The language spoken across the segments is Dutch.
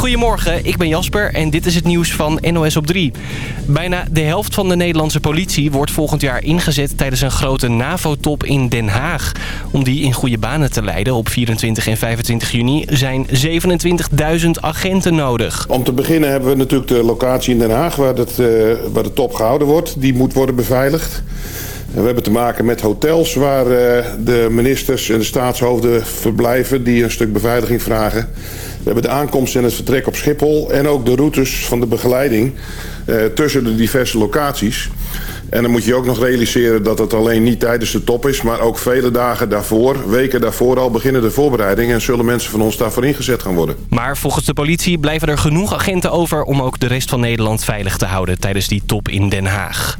Goedemorgen, ik ben Jasper en dit is het nieuws van NOS op 3. Bijna de helft van de Nederlandse politie wordt volgend jaar ingezet tijdens een grote NAVO-top in Den Haag. Om die in goede banen te leiden op 24 en 25 juni zijn 27.000 agenten nodig. Om te beginnen hebben we natuurlijk de locatie in Den Haag waar, het, uh, waar de top gehouden wordt. Die moet worden beveiligd. We hebben te maken met hotels waar uh, de ministers en de staatshoofden verblijven... die een stuk beveiliging vragen. We hebben de aankomst en het vertrek op Schiphol... en ook de routes van de begeleiding uh, tussen de diverse locaties. En dan moet je ook nog realiseren dat het alleen niet tijdens de top is... maar ook vele dagen daarvoor, weken daarvoor al beginnen de voorbereidingen... en zullen mensen van ons daarvoor ingezet gaan worden. Maar volgens de politie blijven er genoeg agenten over... om ook de rest van Nederland veilig te houden tijdens die top in Den Haag.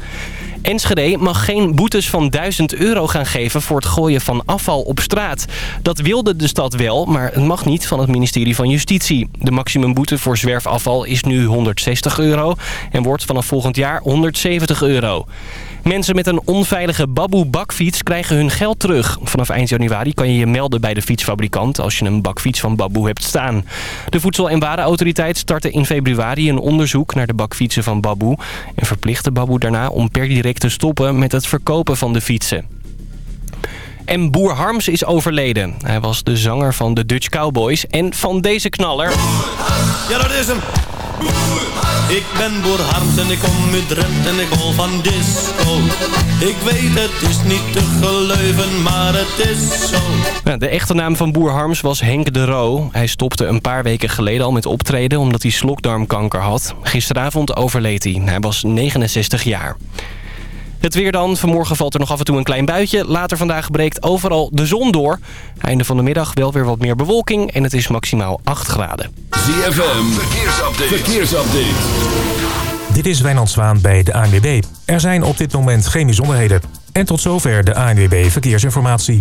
Enschede mag geen boetes van 1000 euro gaan geven voor het gooien van afval op straat. Dat wilde de stad wel, maar het mag niet van het ministerie van Justitie. De maximumboete voor zwerfafval is nu 160 euro en wordt vanaf volgend jaar 170 euro. Mensen met een onveilige Baboe bakfiets krijgen hun geld terug. Vanaf eind januari kan je je melden bij de fietsfabrikant als je een bakfiets van Baboe hebt staan. De Voedsel- en Warenautoriteit startte in februari een onderzoek naar de bakfietsen van Baboe. En verplichtte Baboe daarna om per direct te stoppen met het verkopen van de fietsen. En Boer Harms is overleden. Hij was de zanger van de Dutch Cowboys en van deze knaller. Ja, dat is hem. Ik ben Boer Harms en ik kom uit Drenthe en ik hol van disco. Ik weet het is niet te geloven, maar het is zo. Ja, de echte naam van Boer Harms was Henk de Roo. Hij stopte een paar weken geleden al met optreden omdat hij slokdarmkanker had. Gisteravond overleed hij. Hij was 69 jaar. Het weer dan. Vanmorgen valt er nog af en toe een klein buitje. Later vandaag breekt overal de zon door. Einde van de middag wel weer wat meer bewolking en het is maximaal 8 graden. ZFM, verkeersupdate. verkeersupdate. Dit is Wijnand Zwaan bij de ANWB. Er zijn op dit moment geen bijzonderheden. En tot zover de ANWB Verkeersinformatie.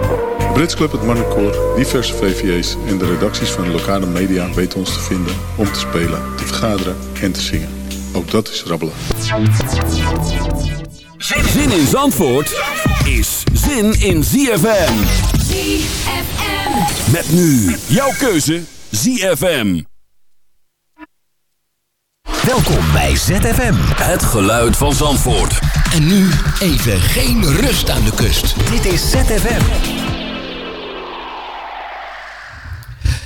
De Brits Club, het Marnecoor, diverse VVA's en de redacties van de lokale media weten ons te vinden om te spelen, te vergaderen en te zingen. Ook dat is rabbelen. Zin in Zandvoort is zin in ZFM. ZFM. Met nu jouw keuze ZFM. Welkom bij ZFM. Het geluid van Zandvoort. En nu even geen rust aan de kust. Dit is ZFM.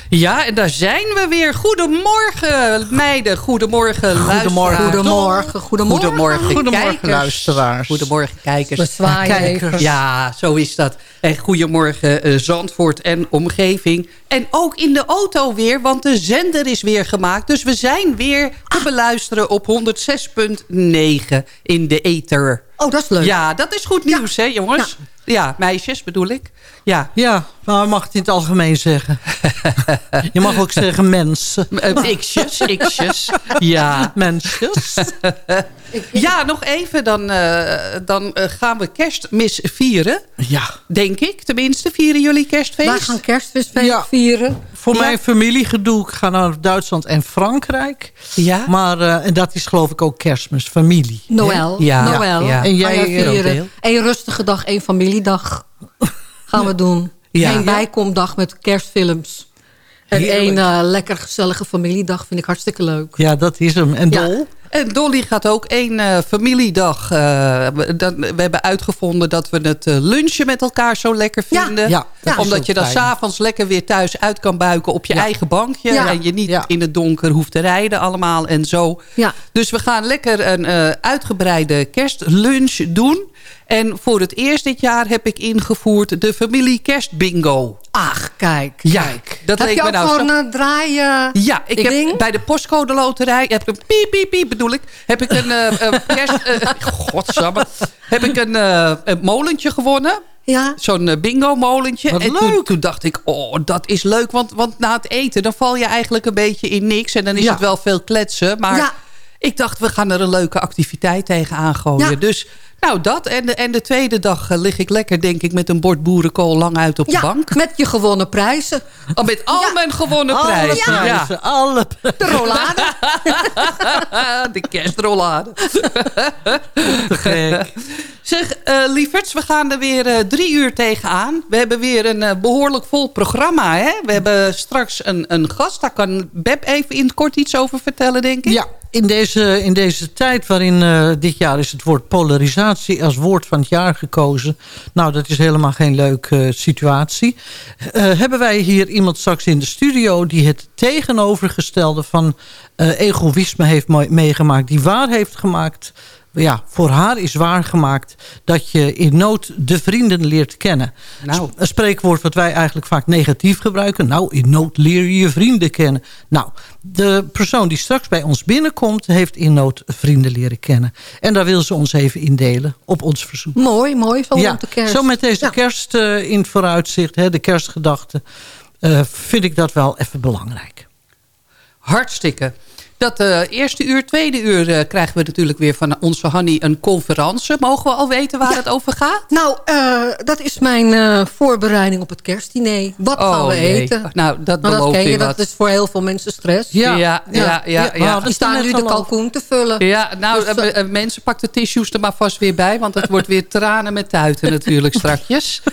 Ja, en daar zijn we weer. Goedemorgen, meiden. Goedemorgen, Goedemorgen. Goedemorgen. Goedemorgen, Goedemorgen, kijkers. luisteraars. Goedemorgen, kijkers. We zwaaien even. Ja, zo is dat. En goedemorgen, uh, Zandvoort en omgeving. En ook in de auto weer, want de zender is weer gemaakt. Dus we zijn weer te beluisteren op 106.9 in de ether. Oh, dat is leuk. Ja, dat is goed nieuws, hè, jongens? Ja. ja, meisjes bedoel ik. Ja, ja maar je mag het in het algemeen zeggen. je mag ook zeggen mensen. Uh, x'jes, x'jes. Ja. Mensjes. ja, nog even. Dan, uh, dan gaan we kerstmis vieren. Ja. Denk ik. Tenminste, vieren jullie kerstfeest? Wij gaan kerstfeest ja. Vieren. Voor ja. mijn familiegedoe. Ik ga naar Duitsland en Frankrijk. Ja. Maar en dat is geloof ik ook kerstmis. Familie. Noël. Ja. Noël. Ja. En jij vieren. Eén rustige dag, één familiedag. Gaan we doen. Ja. Eén bijkomdag met kerstfilms. En één uh, lekker gezellige familiedag vind ik hartstikke leuk. Ja, dat is hem. En Dol? En Dolly gaat ook één uh, familiedag. Uh, dan, we hebben uitgevonden dat we het uh, lunchen met elkaar zo lekker vinden. Ja, ja Omdat je dan s'avonds lekker weer thuis uit kan buiken op je Ja. eigen bankje. Ja. En je niet Ja. in het donker hoeft te rijden allemaal en zo. Ja. Dus we gaan lekker een eh, uitgebreide kerstlunch doen. En voor het eerst dit jaar heb ik ingevoerd de familie kerstbingo. Ach, kijk. Ja, kijk. dat Heb leek je me ook nou zo- zo'n eh, Ja, ik heb bij de postcode loterij heb ik een piep, piep, piep bedoel ik. Heb ik een eh, eh, kerst... eh, godsamme. Heb ik een, een molentje gewonnen. Ja. Zo'n bingo molentje. Wat en leuk. Toen, toen dacht ik, oh, dat is leuk. Want, want na het eten, dan val je eigenlijk een beetje in niks. En dan is Ja. het wel veel kletsen. Maar Ja. ik dacht, we gaan er een leuke activiteit tegen aangooien. Ja. Dus nou, dat. En de, en de tweede dag eh, lig ik lekker, denk ik, met een bord boerenkool lang uit op ja, de bank. met je gewonnen prijzen. Oh, met al Ja. mijn gewonnen Alle prijzen. prijzen, alle De rollade. de kerstrolade. gek. Zeg, eh lieverds, we gaan er weer eh, drie uur tegenaan. We hebben weer een eh, behoorlijk vol programma. Hè? We hebben straks een, een gast. Daar kan Beb even in het kort iets over vertellen, denk ik. Ja, in deze, in deze tijd waarin eh, dit jaar is het woord polarisatie als woord van het jaar gekozen. Nou, dat is helemaal geen leuke eh, situatie. Eh, hebben wij hier iemand straks in de studio die het tegenovergestelde van egoïsme heeft meegemaakt. Die waar heeft gemaakt ja, voor haar is waargemaakt dat je in nood de vrienden leert kennen. Nou. Een spreekwoord wat wij eigenlijk vaak negatief gebruiken. Nou, in nood leer je je vrienden kennen. Nou, de persoon die straks bij ons binnenkomt... heeft in nood vrienden leren kennen. En daar wil ze ons even indelen op ons verzoek. Mooi, mooi. Zo Ja, de kerst. zo met deze Ja. kerst eh, in het vooruitzicht, hè, de kerstgedachte... eh, vind ik dat wel even belangrijk. Hartstikke. Dat eh, eerste uur, tweede uur eh, krijgen we natuurlijk weer van onze Hanny een conferentie. Mogen we al weten waar Ja. het over gaat? Nou, eh, dat is mijn eh, voorbereiding op het kerstdiner. Wat gaan we Oh, eten? Nou, dat Maar dat ken je, weer dat wat. is voor heel veel mensen stress. Ja, ja, ja. ja, we staan nu de kalkoen te vullen. Ja, nou, Dus, mensen, pak de tissues er maar vast weer bij. Want het wordt weer tranen met tuiten natuurlijk strakjes.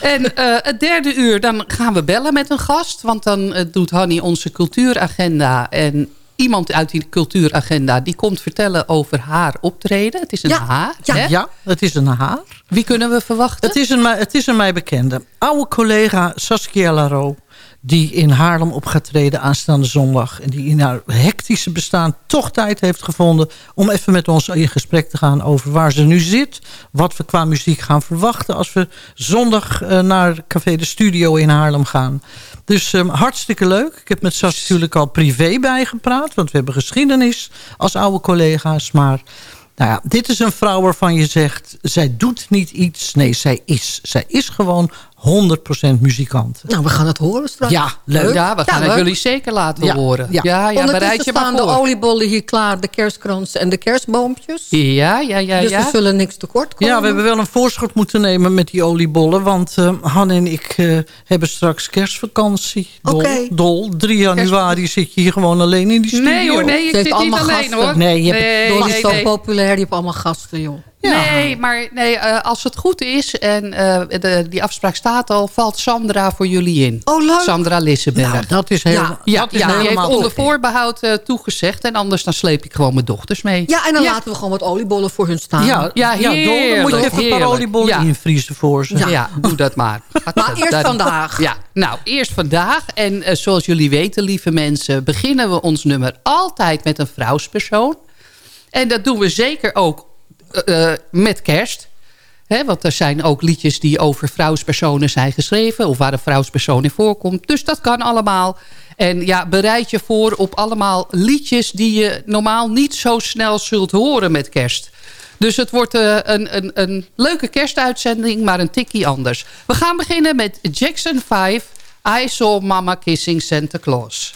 En eh, het derde uur, dan gaan we bellen met een gast. Want dan doet Hanny onze cultuuragenda. En iemand uit die cultuuragenda... die komt vertellen over haar optreden. Het is een Ja, haar. ja. hè? Ja, het is een haar. Wie kunnen we verwachten? Het is een, mij- het is een mij bekende. Oude collega Saskia Laro. Die in Haarlem op gaat treden aanstaande zondag. En die in haar hectische bestaan toch tijd heeft gevonden. Om even met ons in gesprek te gaan over waar ze nu zit. Wat we qua muziek gaan verwachten. Als we zondag eh, naar Café de Studio in Haarlem gaan. Dus eh, hartstikke leuk. Ik heb met Sas natuurlijk al privé bijgepraat. Want we hebben geschiedenis als oude collega's. Maar nou ja, dit is een vrouw waarvan je zegt... zij doet niet iets. Nee, zij is. Zij is gewoon 100% muzikant. Nou, we gaan het horen straks. Ja, leuk. Ja, we gaan het leuk. jullie zeker laten Ja, horen. ja. Ja, ja, bereid je maar staan de oliebollen hier klaar, de kerstkransen en de kerstboompjes. Ja, ja, ja, dus ja. we zullen niks tekort komen. Ja, we hebben wel een voorschot moeten nemen met die oliebollen. Want eh Han en ik eh, hebben straks kerstvakantie. Dol, Oké. dol. 3 januari zit je hier gewoon alleen in die studio. Nee hoor, nee, ik zit niet allemaal alleen gasten. hoor. Nee, je hebt- Dolly nee, is zo nee. populair, die heeft allemaal gasten, joh. Nee, maar nee, eh, als het goed is en eh, de, die afspraak staat al, valt Sandra voor jullie in. Oh, leuk. Sandra Lissenberg. Nou, dat is helemaal, ja, dat is ja die heeft helemaal onder oké. voorbehoud eh, toegezegd. En anders dan sleep ik gewoon mijn dochters mee. Ja, en dan laten we gewoon wat oliebollen voor hun staan. Ja, Ja, dan moet je even een paar oliebollen Ja. invriezen voor ze. Ja, doe dat maar. Maar eerst vandaag. Ja, nou, eerst vandaag. En zoals jullie weten, lieve mensen... beginnen we ons nummer altijd met een vrouwspersoon. En dat doen we zeker ook eh, eh, met kerst. Hè, want er zijn ook liedjes die over vrouwspersonen zijn geschreven... of waar een vrouwspersoon in voorkomt. Dus dat kan allemaal. En ja, bereid je voor op allemaal liedjes... die je normaal niet zo snel zult horen met kerst. Dus het wordt eh, een, een, een leuke kerstuitzending, maar een tikkie anders. We gaan beginnen met Jackson 5... I Saw Mama Kissing Santa Claus.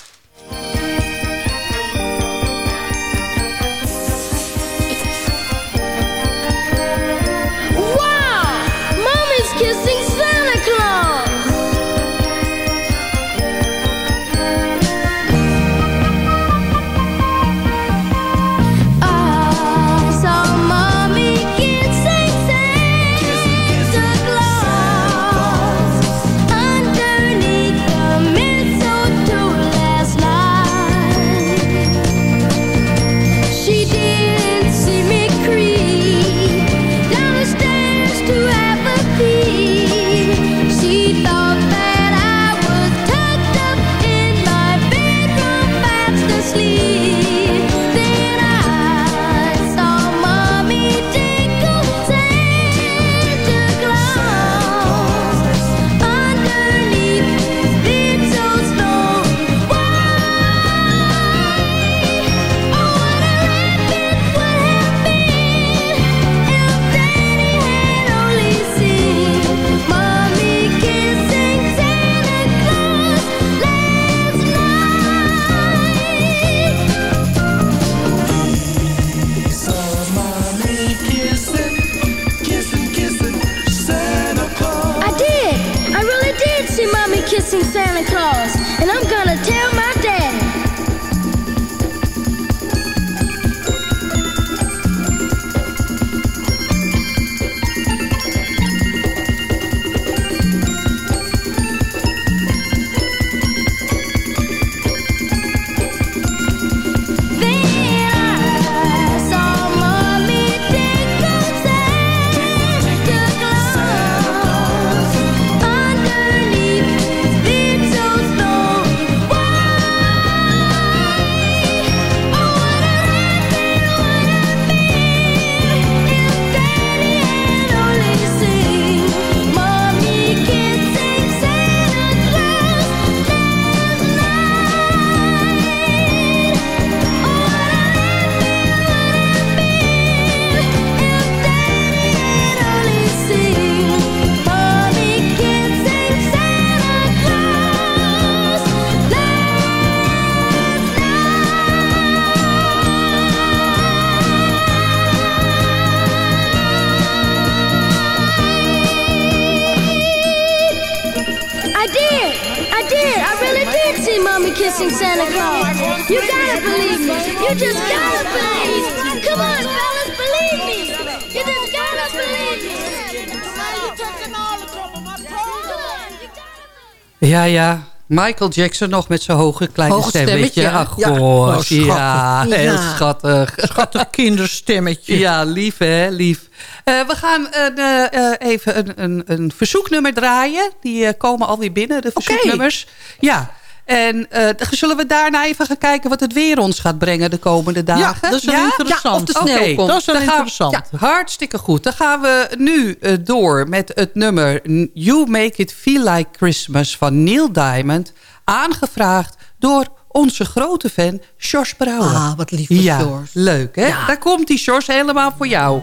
Ja, ja. Michael Jackson nog met zijn hoge kleine Hoge stemmetje. stemmetje, Ach, ja. goh, Oh, schattig. ja, heel Ja. schattig. Schattig kinderstemmetje. Ja, lief hè, lief. Eh, we gaan eh, eh, even een, een, een verzoeknummer draaien. Die komen alweer binnen, de verzoeknummers. Ja, en eh, dan zullen we daarna even gaan kijken wat het weer ons gaat brengen de komende dagen? dat is wel interessant. Ja, of de komt. dat is wel Dan gaan we- interessant. ja, hartstikke goed. Dan gaan we nu eh, door met het nummer You Make It Feel Like Christmas van Neil Diamond. Aangevraagd door onze grote fan George Brouwer. Ah, wat lief van Ja, George. leuk hè? Ja. Daar komt die George helemaal voor jou.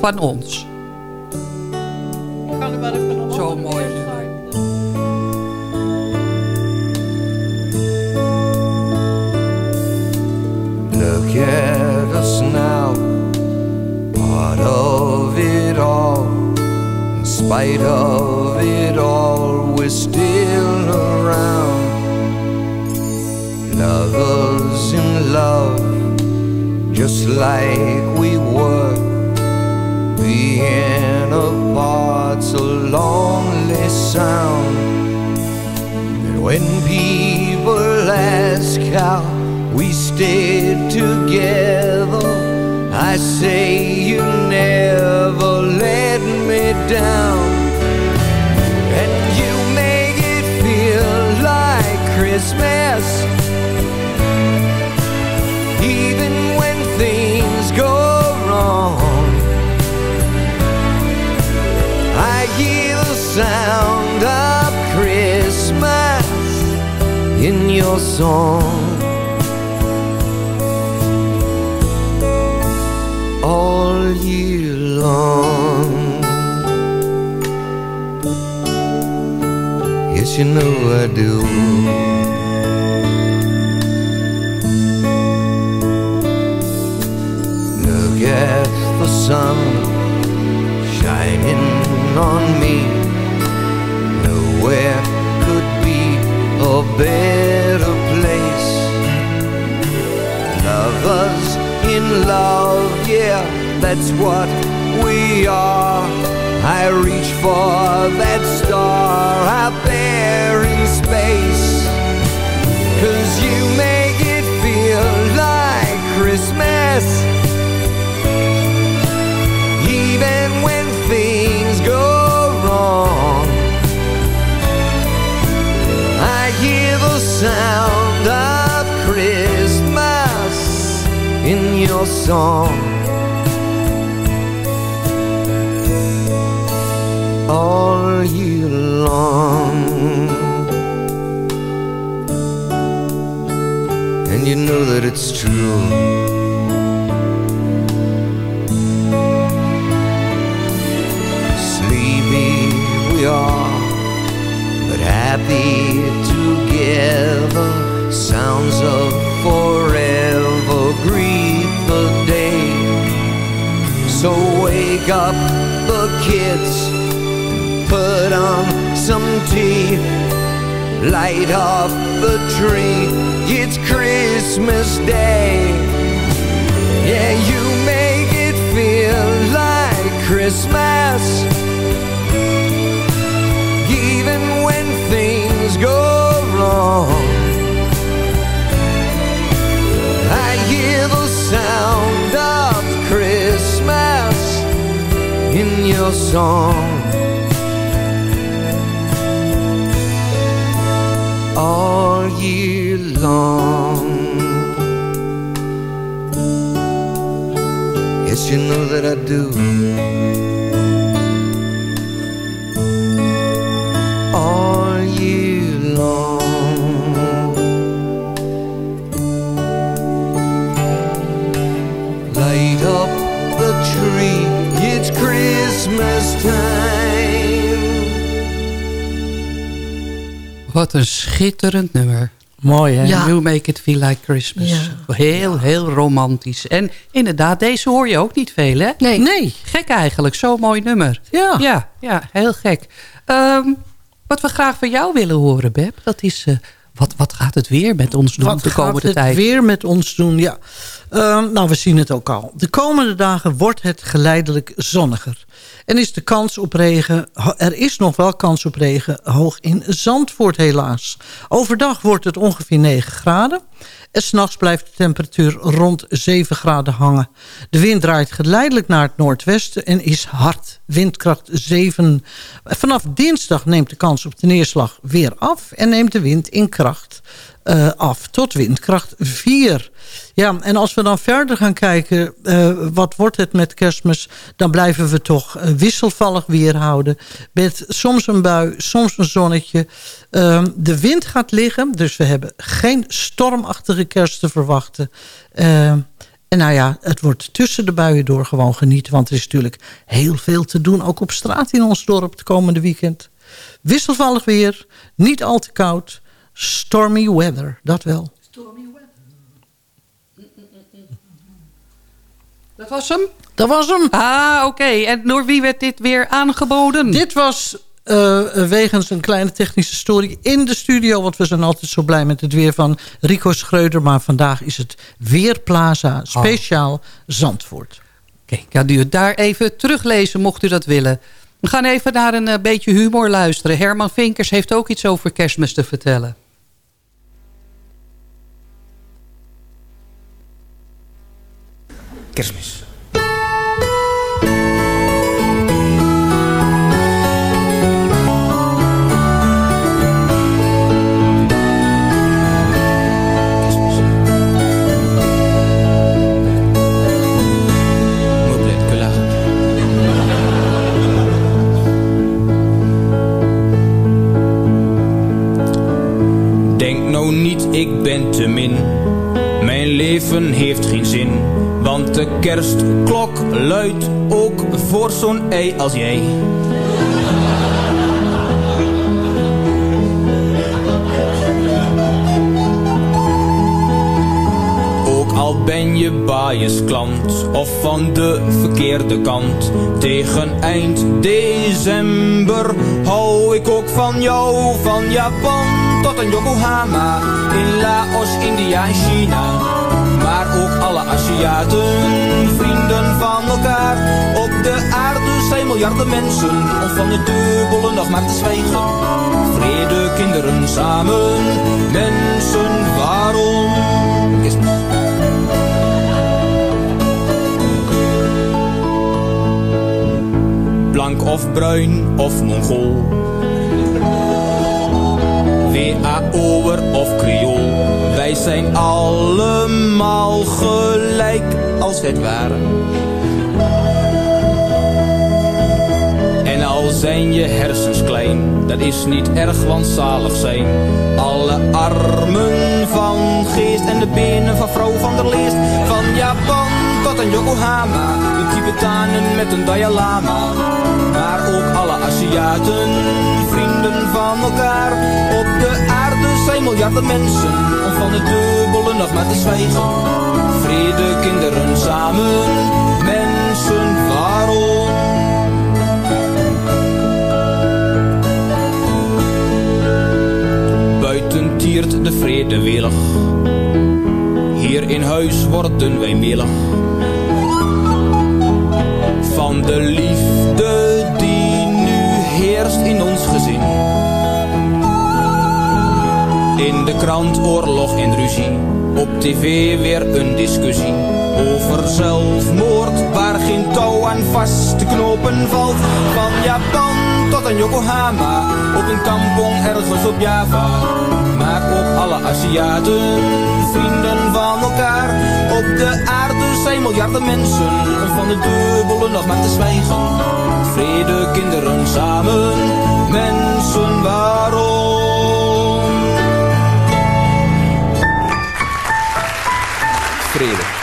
Van ons. Zo mooi. Look at us now, part of it all. In spite of it all, we're still around. Lovers in love, just like we were. Being apart's a lonely sound. And when people ask how we stayed together, I say you never let me down. And you make it feel like Christmas, even when things go wrong. I hear the sound of Christmas in your song. Yes, you know I do. Look at the sun shining on me. Nowhere could be a better place. Lovers in love, yeah, that's what we are. I reach for that star out there in space. Cause you make it feel like Christmas. Even when things go wrong, I hear the sound of Christmas in your song. All year long, and you know that it's true. Sleepy we are, but happy together. Sounds of forever greet the day. So wake up the kids, put on some tea, light up the tree. It's Christmas Day. Yeah, you make it feel like Christmas. Even when things go wrong, I hear the sound of Christmas in your song. All year long. Yes, you know that I do. All year long. Light up the tree, it's Christmas time. Wat een schitterend nummer. Mooi, hè? Ja. You make it feel like Christmas. Ja. Heel, heel romantisch. En inderdaad, deze hoor je ook niet veel, hè? Nee. Nee. Gek eigenlijk, zo'n mooi nummer. Ja. Ja, ja heel gek. Ehm, wat we graag van jou willen horen, Beb, dat is... eh, wat, wat gaat het weer met ons doen Wat de komende gaat het tijd? weer met ons doen? Ja. Ehm, nou, we zien het ook al. De komende dagen wordt het geleidelijk zonniger. En is de kans op regen, er is nog wel kans op regen, hoog in Zandvoort helaas. Overdag wordt het ongeveer 9 graden. En s'nachts blijft de temperatuur rond 7 graden hangen. De wind draait geleidelijk naar het noordwesten en is hard. Windkracht 7. Vanaf dinsdag neemt de kans op de neerslag weer af... en neemt de wind in kracht eh, af tot windkracht 4. Ja, en als we dan verder gaan kijken, eh, wat wordt het met kerstmis... dan blijven we toch eh, wisselvallig weer houden. Met soms een bui, soms een zonnetje. Ehm, de wind gaat liggen, dus we hebben geen stormachtige kerst te verwachten. Ehm, en nou ja, het wordt tussen de buien door gewoon genieten... want er is natuurlijk heel veel te doen, ook op straat in ons dorp het komende weekend. Wisselvallig weer, niet al te koud... Stormy weather, dat wel. Dat was hem? Dat was hem. Ah, oké. En door wie werd dit weer aangeboden? Dit was eh, wegens een kleine technische story in de studio... want we zijn altijd zo blij met het weer van Rico Schreuder... maar vandaag is het Weerplaza speciaal Zandvoort. Oké, kan u het daar even teruglezen, mocht u dat willen. We gaan even naar een eh, beetje humor luisteren. Herman Vinkers heeft ook iets over kerstmis te vertellen. Kerstmis. Ei als jij. Ook al ben je biasklant of van de verkeerde kant. Tegen eind december hou ik ook van jou. Van Japan tot aan Yokohama. In Laos, India en China. Maar ook alle Aziaten, vrienden van elkaar. Op de aarde miljarden mensen. Om van het dubbele nog maar te zwijgen. Vrede, kinderen samen. Mensen, waarom? Blank of bruin of Mongool. WAO'er of Creool. Wij zijn allemaal gelijk als het waren. Zijn je hersens klein, dat is niet erg, want zalig zijn. Alle armen van geest en de benen van vrouw van der Leest. Van Japan tot aan Yokohama, de Tibetanen met een Dalai Lama. Maar ook alle Aziaten, vrienden van elkaar. Op de aarde zijn miljarden mensen, om van het dubbele nog maar te zwijgen. Vrede, kinderen samen, mensen, waarom? Hier in huis worden wij melig. Van de liefde die nu heerst in ons gezin. In de krant oorlog en ruzie. Op tv weer een discussie. Over zelfmoord waar geen touw aan vast knopen valt. Van Japan tot aan Yokohama. Op een kampong ergens op Java. Maar ook alle Aziaten, vrienden van elkaar. Op de aarde zijn miljarden mensen. Om van de dubbele nog maar te zwijgen. Vrede, kinderen samen. Mensen, waarom? Vrede.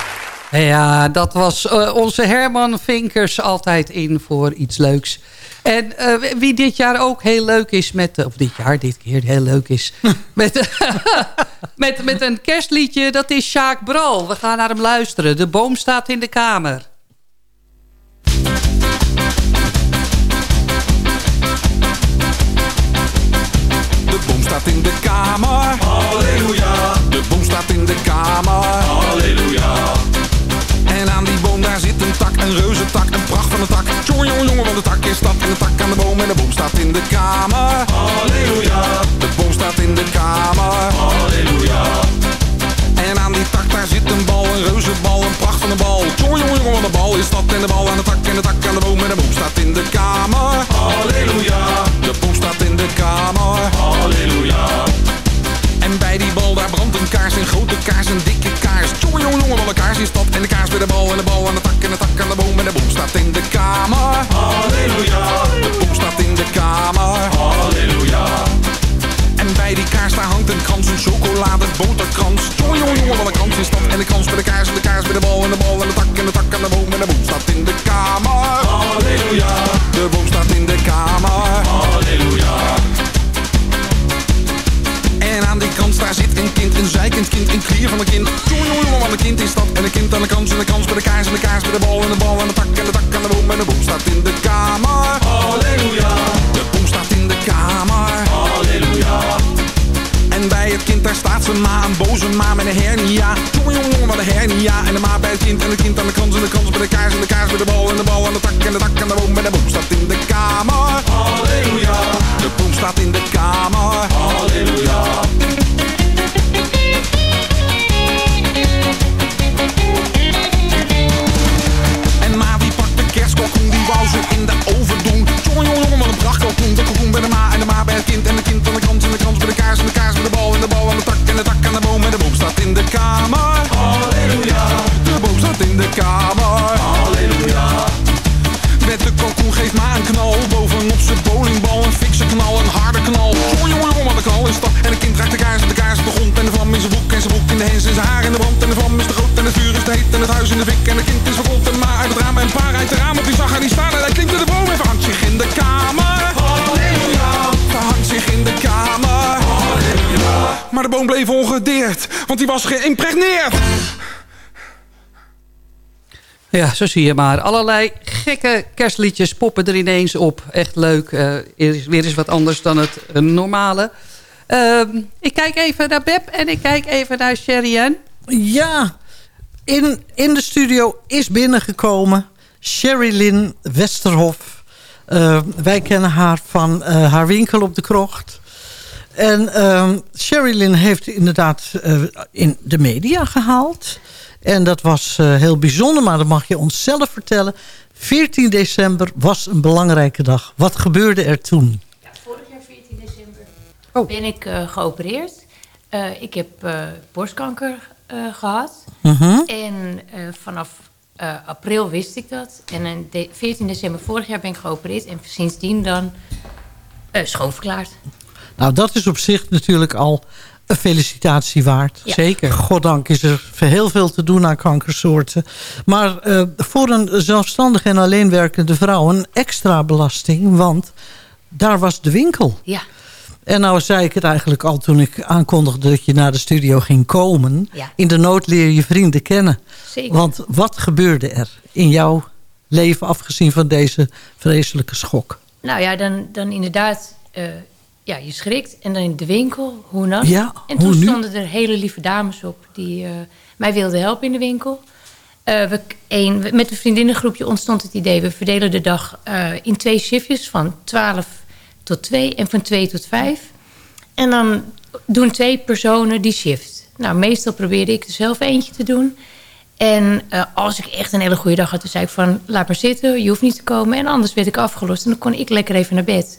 Ja, dat was eh, onze Herman Vinkers altijd in voor iets leuks. En eh, wie dit jaar ook heel leuk is met... eh, Of dit jaar, dit keer heel leuk is. met, met, met een kerstliedje, dat is Sjaak Bral. We gaan naar hem luisteren. De boom staat in de kamer. De boom staat in de kamer. Halleluja. De boom staat in de kamer. Halleluja. En aan die daar zit een tak, een reuze tak, een pracht van een tak. Jongen, jongen, jongen, wat de tak is dat. En de tak aan de boom en de boom staat in de kamer. Halleluja. De boom staat in de kamer. Halleluja. En aan die tak daar zit een bal, een reuze bal, een pracht van een bal. Jongen, jongen, jongen, wat een bal is dat. En de bal aan de tak en de tak aan de boom en de boom staat in de kamer. Halleluja. De boom staat in de kamer. Halleluja. En bij die bal daar brandt een kaars, een grote kaars, een dikke kaars. Jongen, jongen, jongen, wat een kaars is dat. Zo zie je maar. Allerlei gekke kerstliedjes poppen er ineens op. Echt leuk. Eh, is weer eens wat anders dan het eh, normale. Ehm, ik kijk even naar Beb en ik kijk even naar Sherry Ja, in, in de studio is binnengekomen Sherry Lynn Westerhof. Eh, wij kennen haar van eh, haar winkel op de krocht. En ehm Sherry Lynn heeft inderdaad in de media gehaald. En dat was eh, heel bijzonder, maar dat mag je ons zelf vertellen. 14 december was een belangrijke dag. Wat gebeurde er toen? Vorig jaar 14 december ben ik eh, geopereerd. Eh, ik heb borstkanker eh, gehad. Mhm. En vanaf april wist ik dat. En in de 14 december vorig jaar ben ik geopereerd. En sindsdien dan schoonverklaard. Nou, dat is op zich natuurlijk al een felicitatie waard. Ja. Zeker. Goddank is er heel veel te doen aan kankersoorten. Maar eh, voor een zelfstandige en alleenwerkende vrouw een extra belasting. Want daar was de winkel. Ja. En nou zei ik het eigenlijk al toen ik aankondigde dat je naar de studio ging komen. Ja. In de nood leer je vrienden kennen. Zeker. Want wat gebeurde er in jouw leven afgezien van deze vreselijke schok? Nou ja, dan, dan inderdaad... eh, ja, je schrikt. En dan in de winkel, hoe dan? Ja, en hoe toen stonden er hele lieve dames op... die eh, mij wilden helpen in de winkel. Eh, we, een, met een vriendinnengroepje ontstond het idee... we verdelen de dag eh, in twee shiftjes van 12 tot 2 en van 2 tot 5. En dan doen twee personen die shift. Nou, meestal probeerde ik er zelf eentje te doen. En als ik echt een hele goede dag had, dan zei ik van... laat maar zitten, je hoeft niet te komen. En anders werd ik afgelost en dan kon ik lekker even naar bed.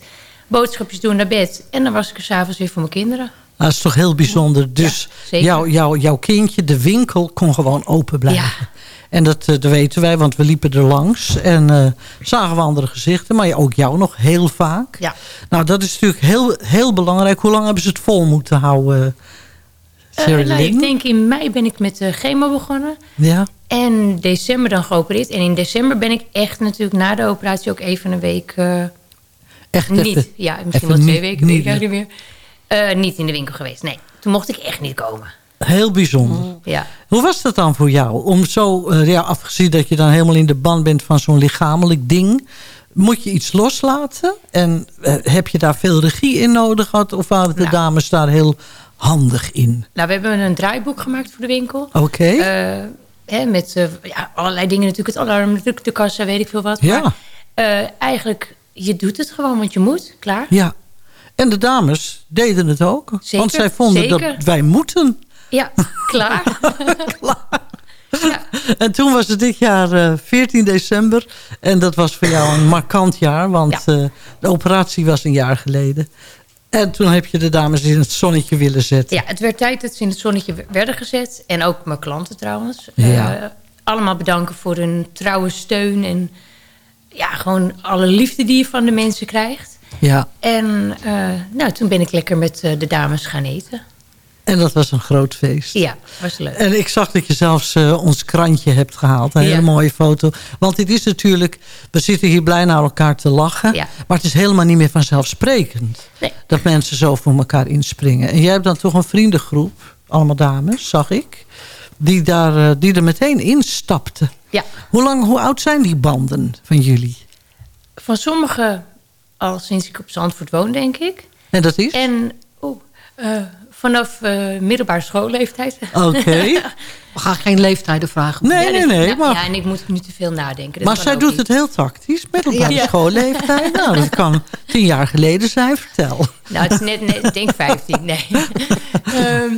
Boodschapjes doen naar bed. En dan was ik er s'avonds weer voor mijn kinderen. Nou, dat is toch heel bijzonder. Dus zeker. jouw jouw jouw kindje, de winkel, kon gewoon open blijven. En dat, eh, dat weten wij, want we liepen er langs. En eh, zagen we andere gezichten. Maar ook jou nog heel vaak. Ja. Nou, dat is natuurlijk heel, heel belangrijk. Hoe lang hebben ze het vol moeten houden? Sarah nou, ik denk in mei ben ik met de chemo begonnen. Ja. En december dan geopereerd. En in december ben ik echt natuurlijk na de operatie ook even een week... eh, Echt niet. even- ja, misschien wel twee niet- weken, weet ik niet- niet meer. Eh, niet in de winkel geweest, nee. Toen mocht ik echt niet komen. Heel bijzonder. Ja. Hoe was dat dan voor jou? Om zo, eh, ja, afgezien dat je dan helemaal in de band bent van zo'n lichamelijk ding. Moet je iets loslaten? En eh, heb je daar veel regie in nodig gehad? Of waren de Nou. dames daar heel handig in? Nou, we hebben een draaiboek gemaakt voor de winkel. Oké. Hè, met ja, allerlei dingen natuurlijk. Het alarm, natuurlijk de kassa, weet ik veel wat. Ja. Maar eigenlijk, je doet het gewoon, want je moet. Klaar. Ja. En de dames deden het ook. Zeker, want zij vonden zeker. dat wij moeten. Ja, klaar. En toen was het dit jaar eh, 14 december. En dat was voor jou een markant jaar. Want eh, de operatie was een jaar geleden. En toen heb je de dames in het zonnetje willen zetten. Ja, het werd tijd dat ze in het zonnetje werden gezet. En ook mijn klanten trouwens. Ja. Eh, allemaal bedanken voor hun trouwe steun. En ja, gewoon alle liefde die je van de mensen krijgt. Ja. En eh, nou, toen ben ik lekker met eh, de dames gaan eten. En dat was een groot feest. Ja, was leuk. En ik zag dat je zelfs eh, ons krantje hebt gehaald. Een Ja. hele mooie foto. Want dit is natuurlijk... We zitten hier blij naar elkaar te lachen. Ja. Maar het is helemaal niet meer vanzelfsprekend. Nee. Dat mensen zo voor elkaar inspringen. En jij hebt dan toch een vriendengroep. Allemaal dames, zag ik. Die, daar, die er meteen instapten. Ja. Hoe, lang, hoe oud zijn die banden van jullie? Van sommigen al sinds ik op Zandvoort woon, denk ik. En dat is? En oeh, eh, vanaf eh, middelbare schoolleeftijd. Oké. We gaan geen leeftijden vragen. Nee, Ja, nee, nee. nou, maar Ja, en ik moet nu te veel nadenken. Dat maar zij doet niet. het heel tactisch. Middelbare Ja. schoolleeftijd. Nou, dat kan tien jaar geleden zijn. Vertel. Nou, het is net, net ik denk 15, nee. Ehm,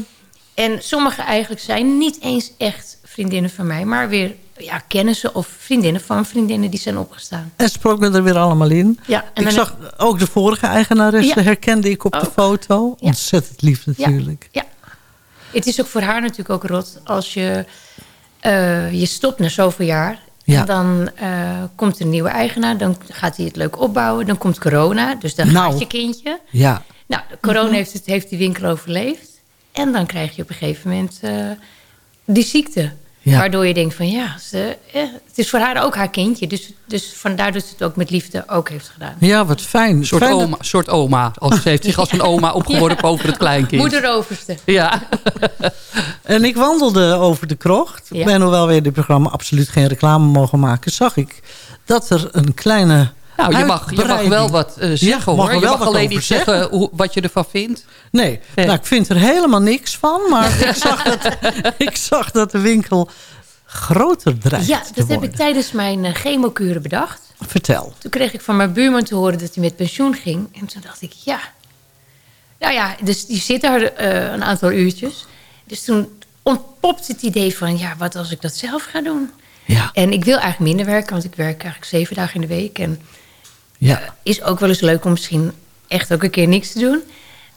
en sommige eigenlijk zijn niet eens echt vriendinnen van mij... maar weer ja, kennissen of vriendinnen van vriendinnen die zijn opgestaan. En sprongen er weer allemaal in. Ja, en ik zag ook de vorige eigenaresse, Ja. herkende ik op de foto. Ontzettend lief natuurlijk. Ja. Het is ook voor haar natuurlijk ook rot als je, eh, je stopt na zoveel jaar. Ja. En dan eh, komt er een nieuwe eigenaar, dan gaat hij het leuk opbouwen. Dan komt corona, dus dan Nou. gaat je kindje. Ja. Nou, corona Mhm. heeft, het, heeft die winkel overleefd. En dan krijg je op een gegeven moment eh, die ziekte. Ja. Waardoor je denkt van ja, ze, eh, het is voor haar ook haar kindje. Dus, dus vandaar dat ze het ook met liefde ook heeft gedaan. Ja, wat fijn. Een soort Fijn dat- oma. Soort oma. Als, ze heeft zich als een oma opgeworpen over het kleinkind. Moederoverste. Ja. En ik wandelde over de krocht. Ja. En hoewel we in dit programma absoluut geen reclame mogen maken... zag ik dat er een kleine Nou, je mag, je mag wel wat eh, zeggen Ja, hoor. mag je wel mag alleen niet zeggen hoe, wat je ervan vindt. Nee, nou, ik vind er helemaal niks van. Maar ik, zag dat, ik zag dat de winkel groter dreigt Ja, te dat heb ik tijdens mijn uh, chemokuren bedacht. Vertel. Toen kreeg ik van mijn buurman te horen dat hij met pensioen ging. En toen dacht ik, ja. Nou ja, dus die zit daar uh, een aantal uurtjes. Dus toen ontpopt het idee van, ja, wat als ik dat zelf ga doen? Ja. En ik wil eigenlijk minder werken, want ik werk eigenlijk zeven dagen in de week. En Ja. is ook wel eens leuk om misschien echt ook een keer niks te doen.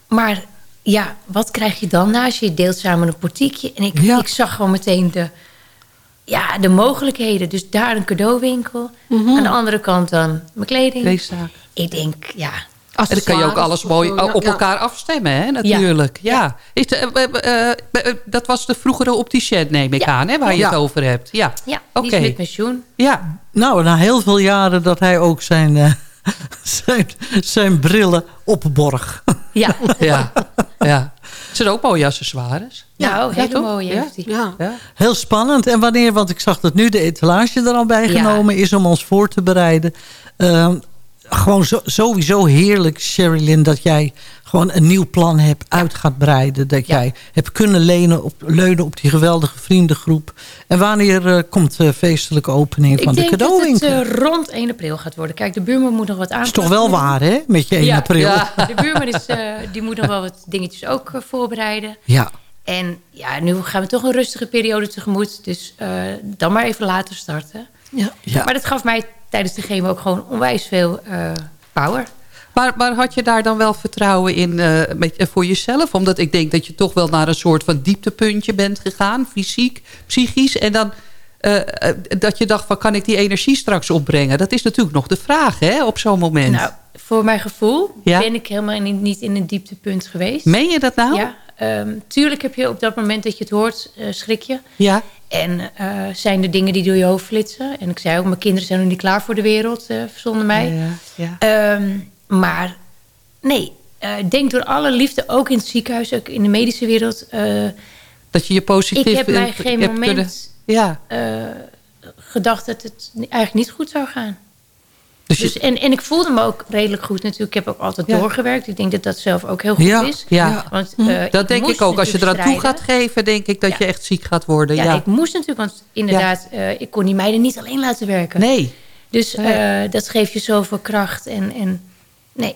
Maar ja, wat krijg je dan naast je? Je deelt samen een portiekje. En ik, ik zag gewoon meteen de, ja, de mogelijkheden. Dus daar een cadeauwinkel. Aan de andere kant dan mijn kleding. Kleedzaak. Ik denk, ja... En dan kan je ook alles mooi Ja, op ja. elkaar afstemmen, hè, natuurlijk. Ja. Is de, eh, eh, eh, dat was de vroegere opticien, neem ik aan, hè, waar je het over hebt. Ja, Ja, Oké. die is met pensioen. Ja. Nou, na heel veel jaren dat hij ook zijn, eh, zijn, zijn brillen opborg. Ja. ja. ja. Het zijn ook mooie accessoires. Nou, hele toch? mooie Ja. heeft hij. Ja. Heel spannend. En wanneer, want ik zag dat nu de etalage er al bij Ja. genomen is om ons voor te bereiden. Ehm, gewoon zo, sowieso heerlijk, Sherilyn, dat jij gewoon een nieuw plan hebt, uit gaat breiden. Dat jij hebt kunnen lenen op, leunen op die geweldige vriendengroep. En wanneer eh, komt de feestelijke opening van ik de denk dat het cadeauwinkel? eh, rond 1 april gaat worden. Kijk, de buurman moet nog wat aanpassen. is toch wel waar, hè? Met je 1 ja, april. Ja, de buurman is, eh, die moet nog wel wat dingetjes ook voorbereiden. Ja. En ja, nu gaan we toch een rustige periode tegemoet. Dus dan maar even later starten. Ja. Ja. Maar dat gaf mij tijdens de game ook gewoon onwijs veel power. Maar, maar had je daar dan wel vertrouwen in eh, met, eh, voor jezelf? Omdat ik denk dat je toch wel naar een soort van dieptepuntje bent gegaan. Fysiek, psychisch. En dan eh, dat je dacht van kan ik die energie straks opbrengen? Dat is natuurlijk nog de vraag hè, op zo'n moment. Nou, voor mijn gevoel Ja? ben ik helemaal niet, niet in een dieptepunt geweest. Meen je dat nou? Ja. ehm, tuurlijk heb je op dat moment dat je het hoort, schrik je. Ja. En zijn er dingen die door je hoofd flitsen. En ik zei ook, mijn kinderen zijn nog niet klaar voor de wereld eh zonder mij. Ja, ja. Ehm, maar nee, ik denk door alle liefde, ook in het ziekenhuis, ook in de medische wereld. eh, Dat je je positief ik heb mij eh, geen moment kunnen- Ja. eh, gedacht dat het eigenlijk niet goed zou gaan. Dus, en, en ik voelde me ook redelijk goed natuurlijk. Ik heb ook altijd Ja. doorgewerkt. Ik denk dat dat zelf ook heel goed Ja, is. ja. Want, Hm. dat denk ik ook. Als je eraan toe gaat geven, denk ik dat je echt ziek gaat worden. Ja, ik moest natuurlijk, want inderdaad, ik kon die meiden niet alleen laten werken. Nee. Dus Nee. dat geeft je zoveel kracht. En, en nee,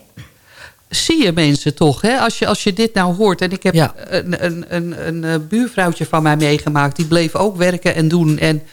zie je mensen toch, hè? Als, je, als je dit nou hoort. En ik heb een, een, een, een eh, buurvrouwtje van mij meegemaakt. Die bleef ook werken en doen. En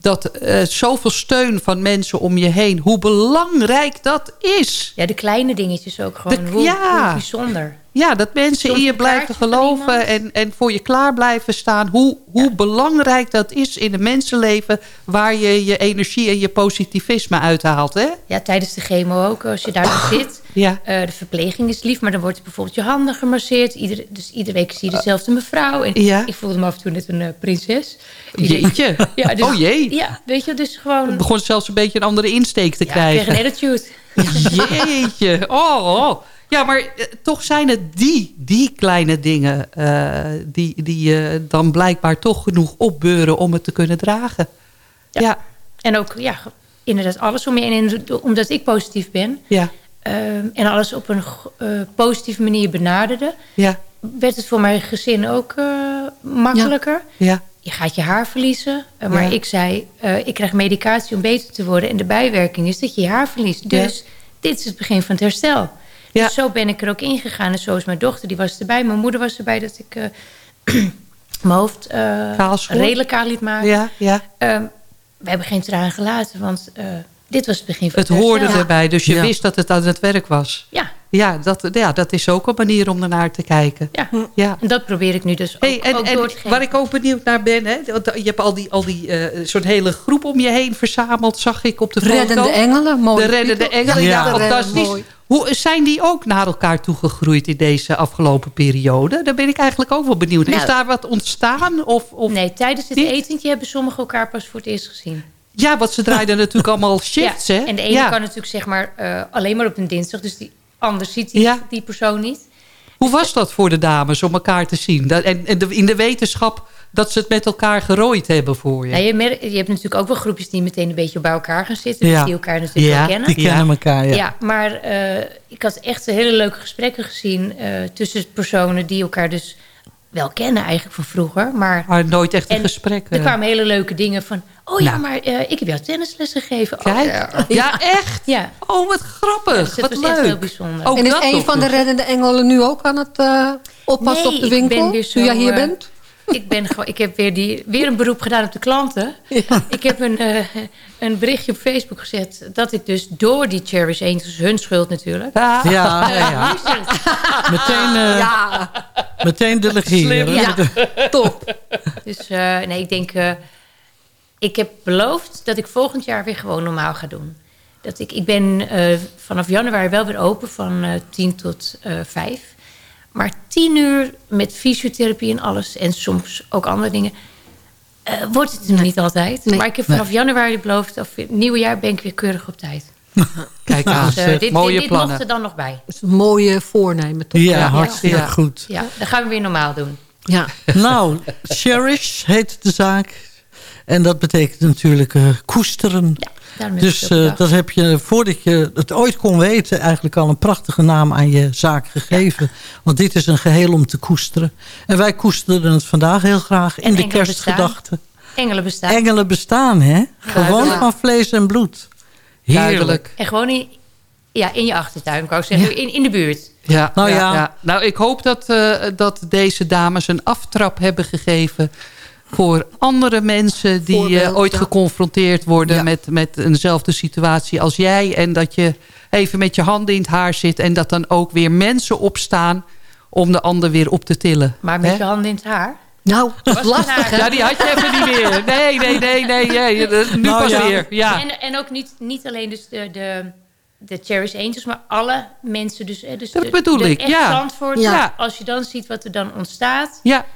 dat eh, zoveel steun van mensen om je heen. Hoe belangrijk dat is. Ja, de kleine dingetjes ook gewoon. De- hoe, ja. hoe bijzonder. Ja, dat mensen in je blijven geloven en, en voor je klaar blijven staan. Hoe, hoe belangrijk dat is in een mensenleven... waar je je energie en je positivisme uithaalt. Hè? Ja, tijdens de chemo ook, als je daar dan zit. Ja. Eh, de verpleging is lief, maar dan wordt bijvoorbeeld je handen gemasseerd. Iedere, dus iedere week zie je dezelfde mevrouw. En Ja. Ik voelde me af en toe net een eh, prinses. Jeetje. Ja, dus, Oh jee. Ja, weet je, dus gewoon... Het begon zelfs een beetje een andere insteek te ja, krijgen. tegen een attitude. Jeetje. Oh, oh. Ja, maar eh, toch zijn het die, die kleine dingen... eh, die, die je dan blijkbaar toch genoeg opbeuren om het te kunnen dragen. Ja. En ook, ja, inderdaad, alles om je. En omdat ik positief ben... Ja. ehm, en alles op een eh, positieve manier benaderde... Ja. werd het voor mijn gezin ook eh, makkelijker. Ja. Je gaat je haar verliezen. eh, maar Ja. ik zei, eh, ik krijg medicatie om beter te worden. En de bijwerking is dat je je haar verliest. Dus dit is het begin van het herstel. Ja. Dus zo ben ik er ook ingegaan. En zo is mijn dochter, die was erbij. Mijn moeder was erbij dat ik eh, mijn hoofd eh, redelijk kaal liet maken. Ja, ja. Ehm, we hebben geen traan gelaten, want eh, dit was het begin van Het het, hoorde erbij, dus je Ja. wist dat het aan het werk was. Ja. Ja dat, ja, dat is ook een manier om ernaar te kijken. Ja. Ja. En dat probeer ik nu dus ook, Hey, en, ook en door te geven. waar ik ook benieuwd naar ben, hè, want je hebt al die, al die eh, zo'n hele groep om je heen verzameld, zag ik op de foto. Reddende engelen, mooi. De reddende engelen, ja, Ja. fantastisch. Mooi. Hoe zijn die ook naar elkaar toegegroeid in deze afgelopen periode? Daar ben ik eigenlijk ook wel benieuwd. Nou. is daar wat ontstaan? Of, of... Nee, tijdens het etentje hebben sommigen elkaar pas voor het eerst gezien. Ja, want ze draaiden natuurlijk allemaal shifts, ja. hè? En de ene Ja. kan natuurlijk zeg maar eh, alleen maar op een dinsdag. Dus die anders ziet die, Ja. die persoon niet. Hoe was dat voor de dames om elkaar te zien? En in de wetenschap dat ze het met elkaar gerooid hebben voor je. Nou, je, merkt- je hebt natuurlijk ook wel groepjes die meteen een beetje bij elkaar gaan zitten. Dus Ja. die elkaar natuurlijk Ja, wel kennen. Die kennen elkaar, ja. Ja, maar eh, ik had echt hele leuke gesprekken gezien eh, tussen personen die elkaar dus wel kennen eigenlijk van vroeger. Maar, Maar nooit echt een en gesprek. Er kwamen hele leuke dingen van... Oh ja, Nou. maar eh, ik heb jou tennisles gegeven. Oh, Kijk. ja. Ja, echt? Ja. Oh, wat grappig. Dus dat wat was echt leuk. heel bijzonder. Ook en is dat een van de dus. reddende engelen nu ook aan het eh, oppassen Nee, op de ik winkel? ben weer zo, nu jij hier bent? Ik, ben gewoon, ik heb weer, die, weer een beroep gedaan op de klanten. Ik heb een, eh, een berichtje op Facebook gezet... dat ik dus door die Cherish Angels, hun schuld natuurlijk... Ja, eh, ja, zit. Meteen, eh, ja. meteen delegeren. Slim, ja. Top. Dus eh, nee, ik denk... eh, ik heb beloofd dat ik volgend jaar weer gewoon normaal ga doen. Dat ik, ik ben eh, vanaf januari wel weer open van eh 10 tot eh 5. Maar 10 uur met fysiotherapie en alles... en soms ook andere dingen... eh, wordt het niet altijd. Maar ik heb vanaf Nee. januari beloofd... of het nieuwe jaar ben ik weer keurig op tijd. Kijk Dus, aan, eh, zeg. dit, mooie dit, dit plannen. mocht er dan nog bij. Dat is een mooie voornemen toch? Ja, hartstikke Ja. goed. Ja, dan gaan we weer normaal doen. Ja. Nou, cherish heet de zaak. En dat betekent natuurlijk eh, koesteren. daarom dus eh, dat heb je, voordat je het ooit kon weten... eigenlijk al een prachtige naam aan je zaak gegeven. Want dit is een geheel om te koesteren. En wij koesteren het vandaag heel graag in En de kerstgedachte. Engelen bestaan. Engelen bestaan, hè? Gewoon Ja. van vlees en bloed. Heerlijk. En gewoon in, ja, in je achtertuin, ik zeggen. In, in de buurt. Ja, Nou ja, ja. ja. nou ik hoop dat, eh, dat deze dames een aftrap hebben gegeven... voor andere mensen die eh, ooit ja. geconfronteerd worden... Ja. Met, met eenzelfde situatie als jij. En dat je even met je handen in het haar zit... en dat dan ook weer mensen opstaan om de ander weer op te tillen. Maar met je handen in het haar. Nou, Was lastig? Ja, die had je even niet meer. Nee, nee, nee, nee. nee. Nu Nou pas ja. weer. Ja. En, en ook niet, niet alleen dus de, de, de Cherish Angels, maar alle mensen. Dus, eh, dus Dat de, bedoel de ik, echt ja. Zandvoort. Ja. Als je dan ziet wat er dan ontstaat, ja.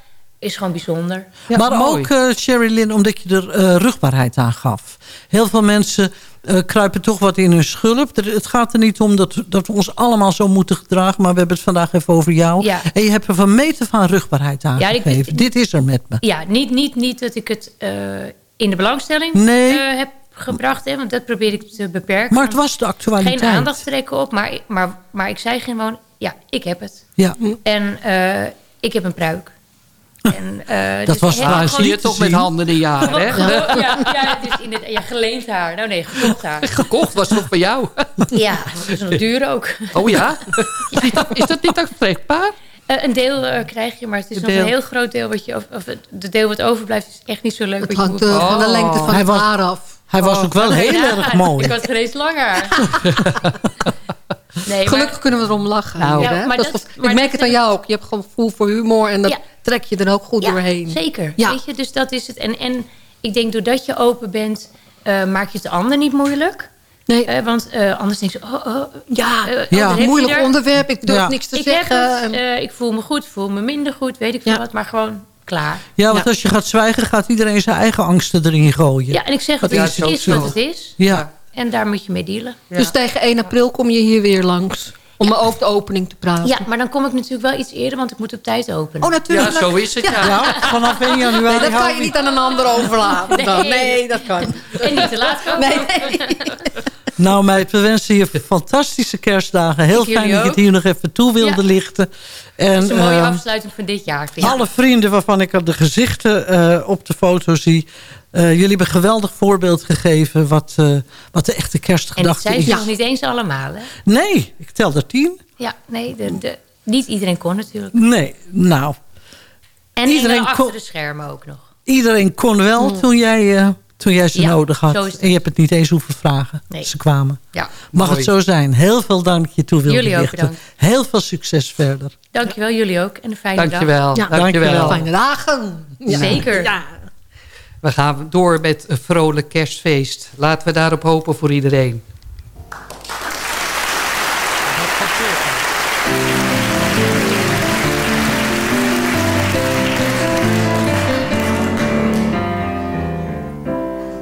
Is gewoon bijzonder. Ja, maar mooi. ook, eh Sherry Lynn, omdat je er eh, rugbaarheid aan gaf. Heel veel mensen eh, kruipen toch wat in hun schulp. Er- het gaat er niet om dat, dat we ons allemaal zo moeten gedragen... maar we hebben het vandaag even over jou. Ja. En je hebt er van meter van rugbaarheid Ja, ik- aangegeven. Dit is er met me. Ja, niet, niet, niet dat ik het eh, in de belangstelling Nee. eh, heb gebracht. Hè, want dat probeer ik te beperken. Maar het was de actualiteit. Geen aandacht trekken op. Maar, maar, maar ik zei gewoon, ja, ik heb het. Ja. En eh, ik heb een pruik. En, eh, Dat dus was trouwens toch met handen in jaren, hè? Ja, ja, dus in het, ja, geleend haar. Nou nee, gekocht haar. Gekocht was toch bij jou? Ja, dat is nog duur ook. Oh ja? Is, dat- is dat niet aftrekbaar? Eh, een deel eh, krijg je, maar het is nog een heel groot deel. Wat je, of, of het de deel wat overblijft is echt niet zo leuk. Het je hangt eh, van de lengte van Hij het was- haar af. Hij was ook wel heel Ja, erg mooi. Ik had geen eens langer. nee, Gelukkig maar, kunnen we erom lachen. Nou. hier, Ja, hè? maar Dat maar ik merk dat- het aan jou ook. Je hebt gewoon gevoel voor humor. En dat Ja. trek je er ook goed ja, doorheen. zeker. Ja. Weet je, dus dat is het. En, en ik denk doordat je open bent, eh, maak je het de ander niet moeilijk. Nee. Eh, want eh, anders denk je, oh, oh, Ja, oh, Ja. moeilijk er. onderwerp. Ik durf Ja. niks te Ik heb zeggen. het, En- eh, ik voel me goed, voel me minder goed, weet ik veel Ja. wat. Maar gewoon klaar. Ja, want Ja. als je gaat zwijgen, gaat iedereen zijn eigen angsten erin gooien. Ja, en ik zeg, het Dat is, is het is wat het is. Ja. En daar moet je mee dealen. Dus tegen 1 april kom je hier weer langs. Om over de opening te praten. Ja, maar dan kom ik natuurlijk wel iets eerder, want ik moet op tijd openen. Oh, natuurlijk. Ja, zo is het, ja. Ja, vanaf 1 januari. Nee, dat kan je niet aan een ander overlaten. Nee. dan. Nee, dat kan. En niet te laat komen. Nee, nee. Nou meid, we wensen je fantastische kerstdagen. Heel fijn dat je het hier nog even toe wilde Ja. lichten. En, Dat is een mooie ehm, afsluiting van dit jaar. Alle vrienden waarvan ik de gezichten eh, op de foto zie. Eh, jullie hebben een geweldig voorbeeld gegeven wat, eh, wat de echte En het kerstgedachte zijn is. ze nog niet eens allemaal, hè? Nee, ik tel er tien. Ja, nee, de, de, niet iedereen kon natuurlijk. Nee, nou, En Iedereen achter kon- de schermen ook nog. iedereen kon wel toen, jij, eh, toen jij ze Ja, nodig had. En je hebt het niet eens hoeven vragen. Nee. Ze kwamen. Ja. Mag Mooi. het zo zijn. Heel veel dank dat je toe wilde Jullie ook bedankt. Heel veel succes verder. Dankjewel, jullie ook. En een fijne Dankjewel. Ja, dankjewel. dankjewel. Fijne dagen. dag. Zeker. We gaan door met een vrolijk kerstfeest. Laten we daarop hopen voor iedereen.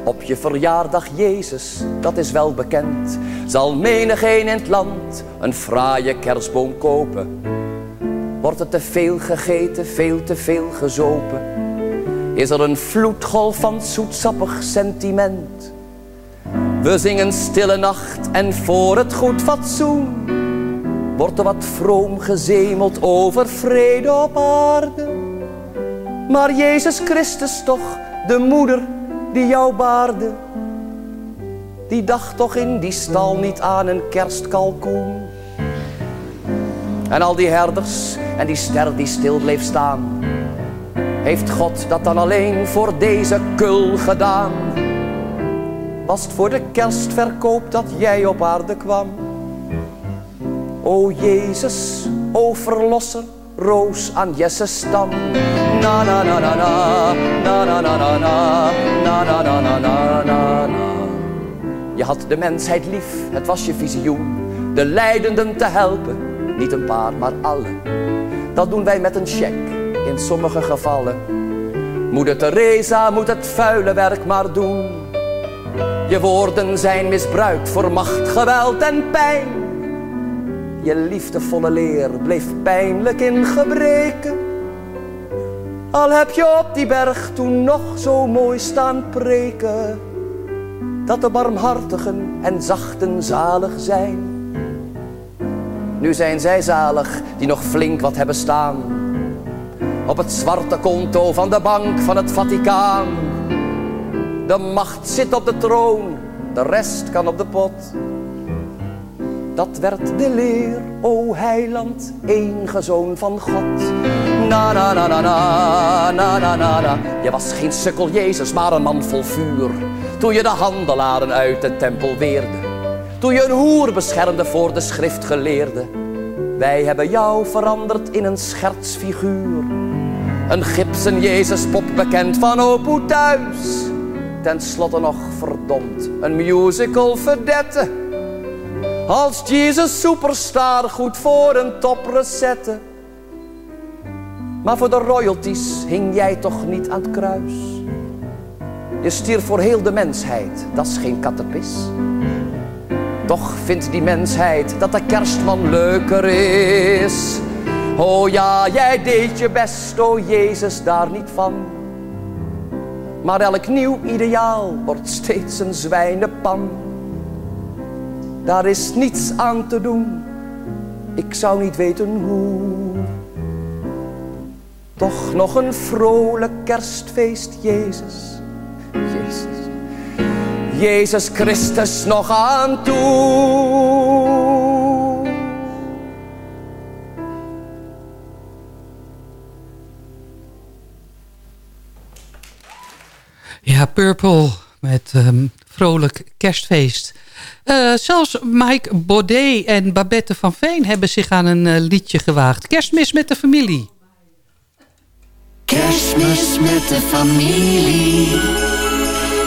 Op je verjaardag, Jezus, dat is wel bekend. Zal menigeen in het land een fraaie kerstboom kopen. Wordt er te veel gegeten, veel te veel gezopen. Is er een vloedgolf van zoetsappig sentiment. We zingen stille nacht en voor het goed fatsoen. Wordt er wat vroom gezemeld over vrede op aarde. Maar Jezus Christus toch, de moeder die jou baarde. Die dacht toch in die stal niet aan een kerstkalkoen. En al die herders en die ster die stil bleef staan. Heeft God dat dan alleen voor deze kul gedaan? Was het voor de kerstverkoop dat jij op aarde kwam? O Jezus, o Verlosser, roos aan Jesse's stam. Na na na na na, na na na na na, na na na. Je had de mensheid lief, het was je visioen. De lijdenden te helpen, niet een paar, maar allen. Dat doen wij met een cheque, in sommige gevallen. Moeder Teresa moet het vuile werk maar doen. Je woorden zijn misbruikt voor macht, geweld en pijn. Je liefdevolle leer bleef pijnlijk in gebreken. Al heb je op die berg toen nog zo mooi staan preken. Dat de barmhartigen en zachten zalig zijn. Nu zijn zij zalig die nog flink wat hebben staan. Op het zwarte konto van de bank van het Vaticaan. De macht zit op de troon, de rest kan op de pot. Dat werd de leer, o heiland, enige zoon van God. Na na na na na, na na na na. Je was geen sukkel Jezus, maar een man vol vuur. Toen je de handelaren uit de tempel weerde. Toen je een hoer beschermde voor de schriftgeleerde. Wij hebben jou veranderd in een schertsfiguur. Een gipsen Jezuspop bekend van opoe thuis. Ten slotte nog verdomd, een musical verdette. Als Jesus superstar goed voor een toprecette. Maar voor de royalties hing jij toch niet aan het kruis. Je stierf voor heel de mensheid, dat is geen kattenpis. Toch vindt die mensheid dat de kerstman leuker is. Oh ja, jij deed je best, oh Jezus, daar niet van. Maar elk nieuw ideaal wordt steeds een zwijnenpan. Daar is niets aan te doen, ik zou niet weten hoe. Toch nog een vrolijk kerstfeest, Jezus. Jezus. Jezus Christus nog aan toe. Ja, Purple met ehm, vrolijk kerstfeest. Eh, zelfs Mike Baudet en Babette van Veen hebben zich aan een eh, liedje gewaagd. Kerstmis met de familie. Kerstmis met de familie.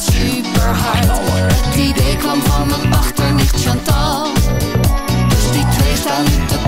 super hard. Het idee kwam van mijn achternicht Chantal. Dus die twee staan nu te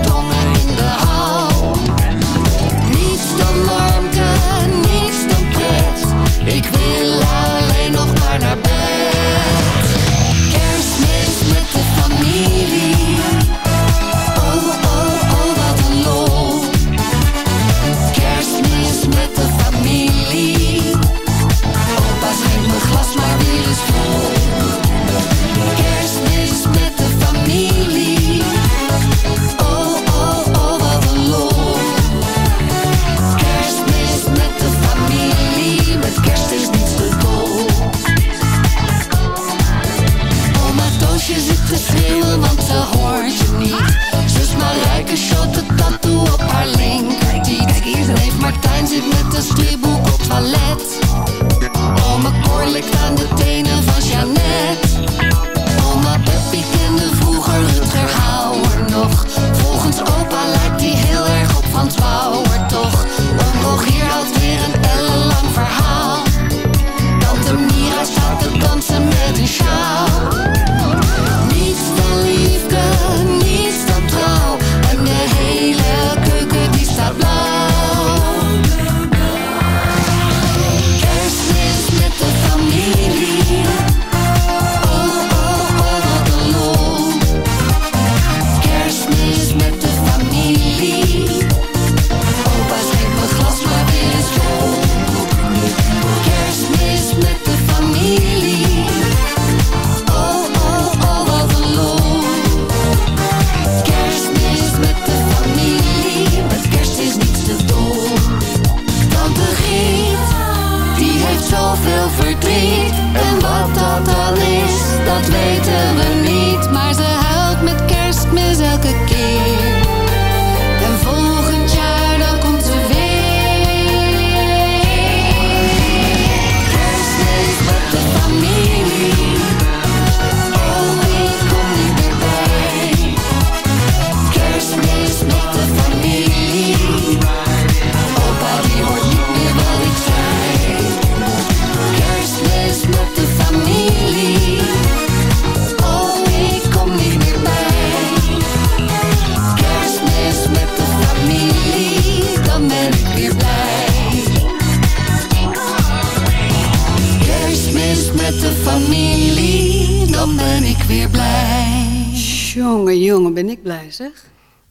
blij.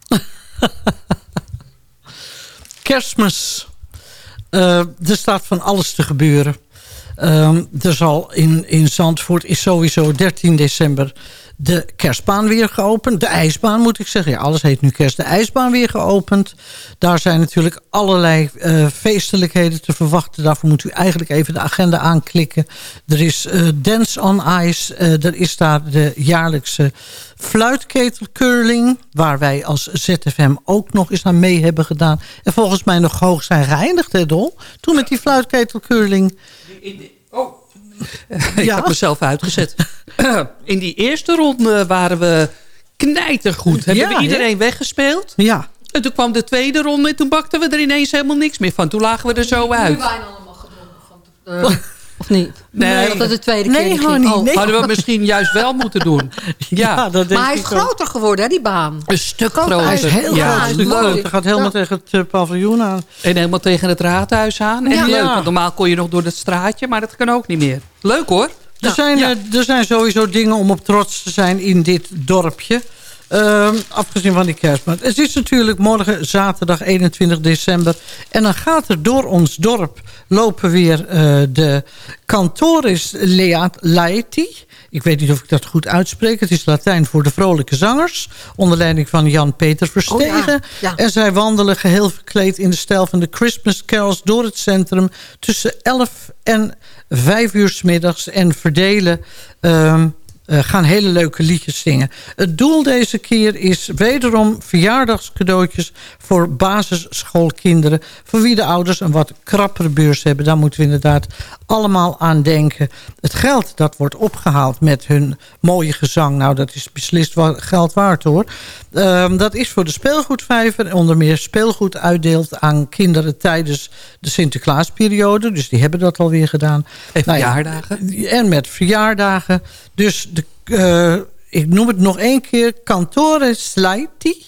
Kerstmis. Eh, er staat van alles te gebeuren. Ehm, er zal in, in Zandvoort is sowieso 13 december de kerstbaan weer geopend. De ijsbaan moet ik zeggen. Ja, alles heet nu kerst. De ijsbaan weer geopend. Daar zijn natuurlijk allerlei eh, feestelijkheden te verwachten. Daarvoor moet u eigenlijk even de agenda aanklikken. Er is eh, Dance on Ice. Er is daar de jaarlijkse fluitketelcurling. Waar wij als ZFM ook nog eens aan mee hebben gedaan. En volgens mij nog hoog zijn geëindigd, hè Dol? Toen met die fluitketelcurling. Oh. Ik heb mezelf uitgezet. In die eerste ronde waren we knijtergoed. Hebben Ja, we iedereen weggespeeld. Ja. En toen kwam de tweede ronde en toen bakten we er ineens helemaal niks meer van. Toen lagen we er zo uit. Of niet? Nee. Dat het de tweede keer Nee, niet. Oh. nee. Hadden we misschien juist wel moeten doen. Ja, maar hij is groter geworden, hè, die baan. Een stuk groter. Hij is heel Ja, groot. hij is leuk. Het gaat helemaal tegen het eh, paviljoen aan. En helemaal tegen het raadhuis aan. En Ja. leuk, want normaal kon je nog door het straatje, maar dat kan ook niet meer. Leuk hoor. Er, zijn, eh, er zijn sowieso dingen om op trots te zijn in dit dorpje. Ehm, afgezien van die kerstmarkt. Het is natuurlijk morgen zaterdag 21 december. En dan gaat er door ons dorp lopen weer eh, de Cantoris Laeti. Ik weet niet of ik dat goed uitspreek. Het is Latijn voor de vrolijke zangers. Onder leiding van Jan-Peter Verstegen. Oh ja, ja. En zij wandelen geheel verkleed in de stijl van de Christmas carols... door het centrum tussen 11 en 5 uur 's middags. En verdelen... ehm, eh, gaan hele leuke liedjes zingen. Het doel deze keer is wederom verjaardagscadeautjes... voor basisschoolkinderen... voor wie de ouders een wat krappere beurs hebben. Daar moeten we inderdaad allemaal aan denken. Het geld dat wordt opgehaald met hun mooie gezang... nou, dat is beslist geld waard, hoor. Ehm, dat is voor de speelgoedvijver... onder meer speelgoed uitdeelt aan kinderen... tijdens de Sinterklaasperiode. Dus die hebben dat alweer gedaan. En Nou ja, verjaardagen. en met verjaardagen. Dus de, eh, ik noem het nog één keer. Cantore Slaiti.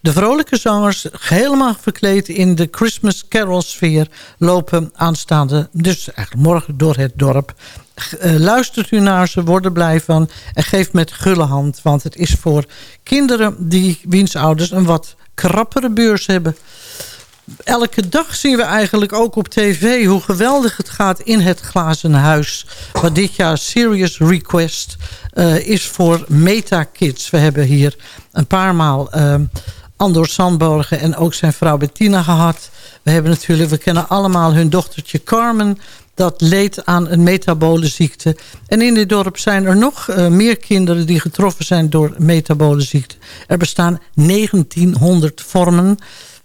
De vrolijke zangers, helemaal verkleed in de Christmas carol sfeer... lopen aanstaande, dus eigenlijk morgen door het dorp. Eh, luistert u naar ze, word er blij van... en geef met gulle hand, want het is voor kinderen... die wiens ouders een wat krappere beurs hebben elke dag zien we eigenlijk ook op tv hoe geweldig het gaat in het glazen huis. Wat dit jaar Serious Request eh, is voor Meta Kids. We hebben hier een paar maal ehm, Andor Sandborgen en ook zijn vrouw Bettina gehad. We hebben natuurlijk, we kennen allemaal hun dochtertje Carmen dat leed aan een metabole ziekte. En in dit dorp zijn er nog eh, meer kinderen die getroffen zijn door metabole ziekte. Er bestaan 1900 vormen.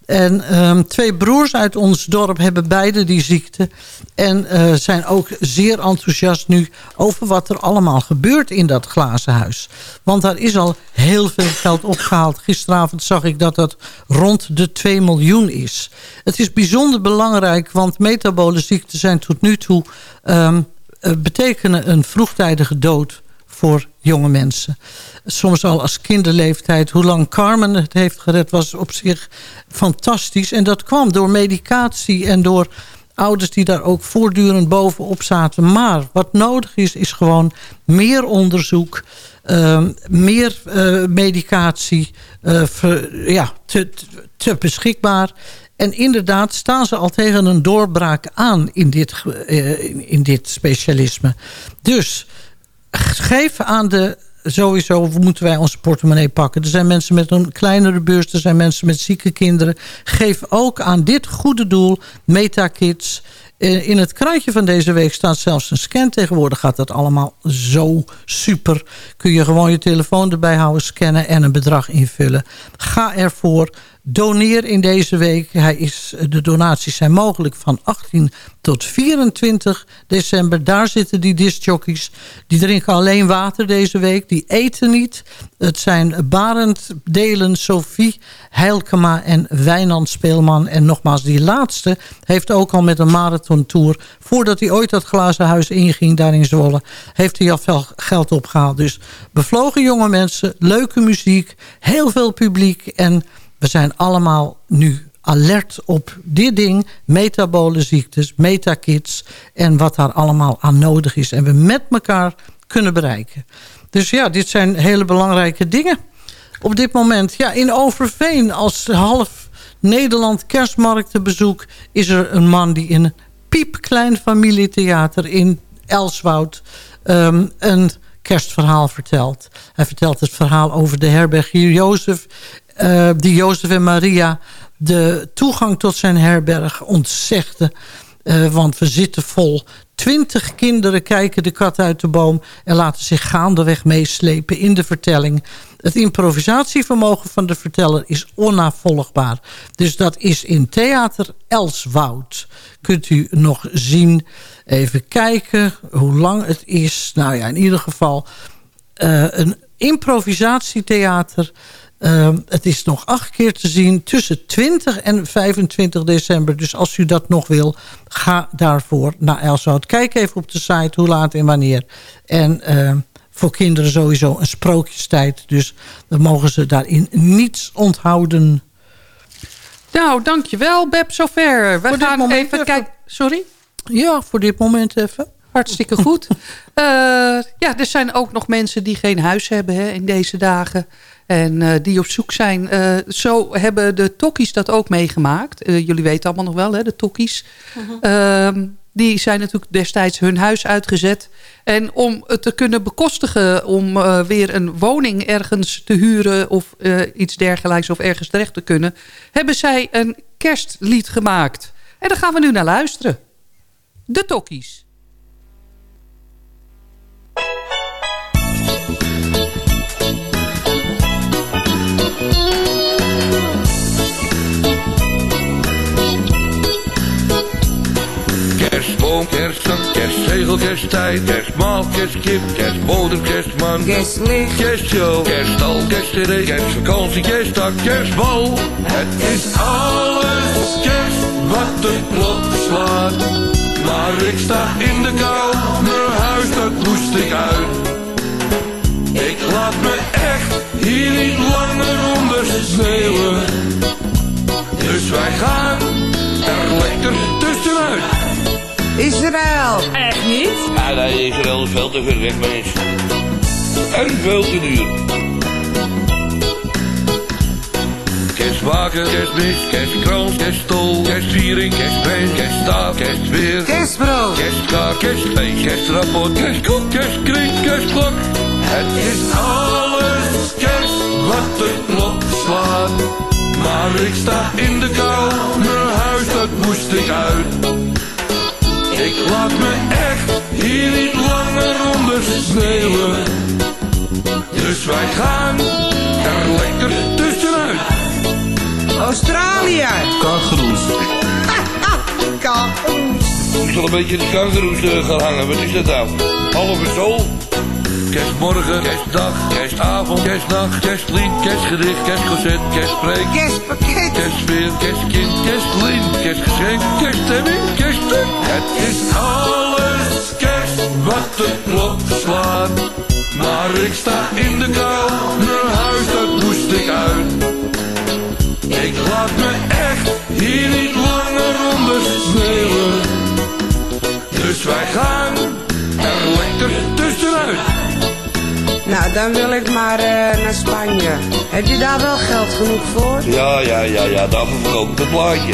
En ehm, twee broers uit ons dorp hebben beide die ziekte. En eh, zijn ook zeer enthousiast nu over wat er allemaal gebeurt in dat glazen huis. Want daar is al heel veel geld opgehaald. Gisteravond zag ik dat dat rond de 2 miljoen is. Het is bijzonder belangrijk, want metabole ziekten zijn tot nu toe... ehm, eh, betekenen een vroegtijdige dood voor jonge mensen. Soms al als kinderleeftijd. Hoe lang Carmen het heeft gered was op zich fantastisch. En dat kwam door medicatie en door ouders die daar ook voortdurend bovenop zaten. Maar wat nodig is, is gewoon meer onderzoek... eh, meer eh, medicatie eh, ja, te, te beschikbaar... En inderdaad staan ze al tegen een doorbraak aan in dit, eh, in dit specialisme. Dus geef aan de... Sowieso moeten wij onze portemonnee pakken. Er zijn mensen met een kleinere beurs. Er zijn mensen met zieke kinderen. Geef ook aan dit goede doel, MetaKids... Eh, In het krantje van deze week staat zelfs een scan. Tegenwoordig gaat dat allemaal zo super. Kun je gewoon je telefoon erbij houden, scannen en een bedrag invullen. Ga ervoor. Doneer in deze week. Hij is, de donaties zijn mogelijk van 18 tot 24 december. Daar zitten die discjockeys. Die drinken alleen water deze week. Die eten niet. Het zijn Barend, Delen, Sophie, Heilkema en Wijnand Speelman. En nogmaals, die laatste heeft ook al met een marathontour... voordat hij ooit dat glazen huis inging daar in Zwolle... heeft hij al veel geld opgehaald. Dus bevlogen jonge mensen, leuke muziek, heel veel publiek... en we zijn allemaal nu alert op dit ding. Metabole ziektes, metakids en wat daar allemaal aan nodig is. En we met elkaar kunnen bereiken. Dus ja, dit zijn hele belangrijke dingen. Op dit moment, ja, in Overveen als half Nederland kerstmarktenbezoek... is er een man die in een piepklein familietheater in Elswoud... ehm, een kerstverhaal vertelt. Hij vertelt het verhaal over de herberg hier Jozef... eh, die Jozef en Maria de toegang tot zijn herberg ontzegden. Eh, want we zitten vol. Twintig kinderen kijken de kat uit de boom... en laten zich gaandeweg meeslepen in de vertelling. Het improvisatievermogen van de verteller is onnavolgbaar. Dus dat is in Theater Elswoud. Kunt u nog zien. Even kijken hoe lang het is. Nou ja, in ieder geval... eh, een improvisatietheater... Ehm, het is nog acht keer te zien tussen 20 en 25 december. Dus als u dat nog wil, ga daarvoor naar Elshout. Kijk even op de site hoe laat en wanneer. En ehm, voor kinderen sowieso een sprookjestijd. Dus dan mogen ze daarin niets onthouden. Nou, dankjewel Beb, zover. We Voor gaan even. kijken. Sorry? Ja, voor dit moment even. Hartstikke goed. Eh, ja, er zijn ook nog mensen die geen huis hebben hè, in deze dagen. En eh, die op zoek zijn. Eh, zo hebben de tokkies dat ook meegemaakt. Eh, jullie weten allemaal nog wel, hè, de tokkies. Ehm, die zijn natuurlijk destijds hun huis uitgezet. En om het te kunnen bekostigen om weer een woning ergens te huren... of iets dergelijks of ergens terecht te kunnen... hebben zij een kerstlied gemaakt. En daar gaan we nu naar luisteren. De tokkies. Kerststok, kerstzegel, kersttijd, kerstmaal, kerstkip, kerstbodem, kerstman, kerstlicht, kerstshow, kerststal, kerstdiner, kerstvakantie, kerstdag, kerstbal. Het is alles kerst wat de klok slaat. Maar ik sta in de kou, mijn huis dat moest ik uit. Ik laat me echt hier niet langer onder sneeuwen. Dus wij gaan er lekker tussenuit. Israël. Echt niet? Ja, nee, Israël is veel te ver weg, mens. En veel te duur. Kerstwagen, kerstmis, kerstkrans, kerststol, kerstviering, kerstband, kerststaaf, kerstweer. Kerstbrood. Kerstkaart, kerstfeest, kerstrapport, kerstkop, kerstkring, kerstklok. Het is alles kerst wat de klok slaat. Maar ik sta in de kou, mijn huis dat moest ik uit. Ik laat me echt hier niet langer onder sneeuwen. Dus wij gaan er lekker tussenuit. Australië. Kangeroes. Kangeroes. Ik zal een beetje de kangeroes eh, gaan hangen. Wat is dat nou? Halve zool? Kerstmorgen, kerstdag, kerstavond, kerstnacht, kerstlied, kerstgedicht, kerstconcert, kerstpreek, kerstpakket, kerstsfeer, kerstkind, kerstlien, kerstgeschenk, kerststemming, kerststuk. Het is alles kerst wat de klok slaat. Maar ik sta in de kou, mijn huis dat moest ik uit. Ik laat me echt hier niet langer onder sneeuwen. Dus wij gaan er lekker tussenuit. Nou, dan wil ik maar eh, naar Spanje. Heb je daar wel geld genoeg voor? Ja, ja, ja, ja, daarvoor verkoop ik het plaatje.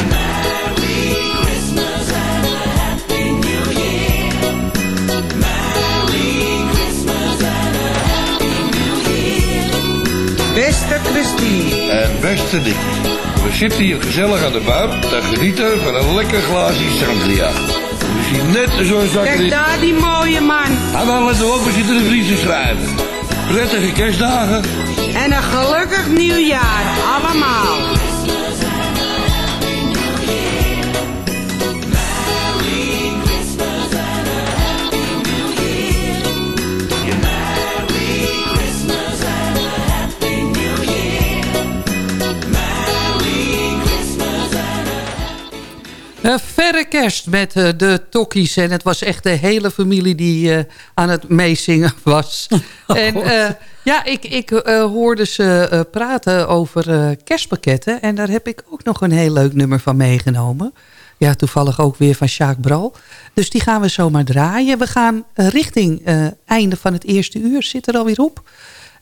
Beste Christine. En beste Dikkie, we zitten hier gezellig aan de buik te genieten van een lekker glaasje sangria. We zien net zo'n zak Kijk daar die mooie man. En dan laten we ook, we zitten de vries te schrijven. Prettige kerstdagen. En een gelukkig nieuwjaar. Allemaal. Verre kerst met eh, de tokkies. En het was echt de hele familie die eh, aan het meezingen was. en eh, ja, ik, ik hoorde ze praten over kerstpakketten. En daar heb ik ook nog een heel leuk nummer van meegenomen. Ja, toevallig ook weer van Sjaak Bral. Dus die gaan we zomaar draaien. We gaan richting einde van het eerste uur. Zit er alweer op.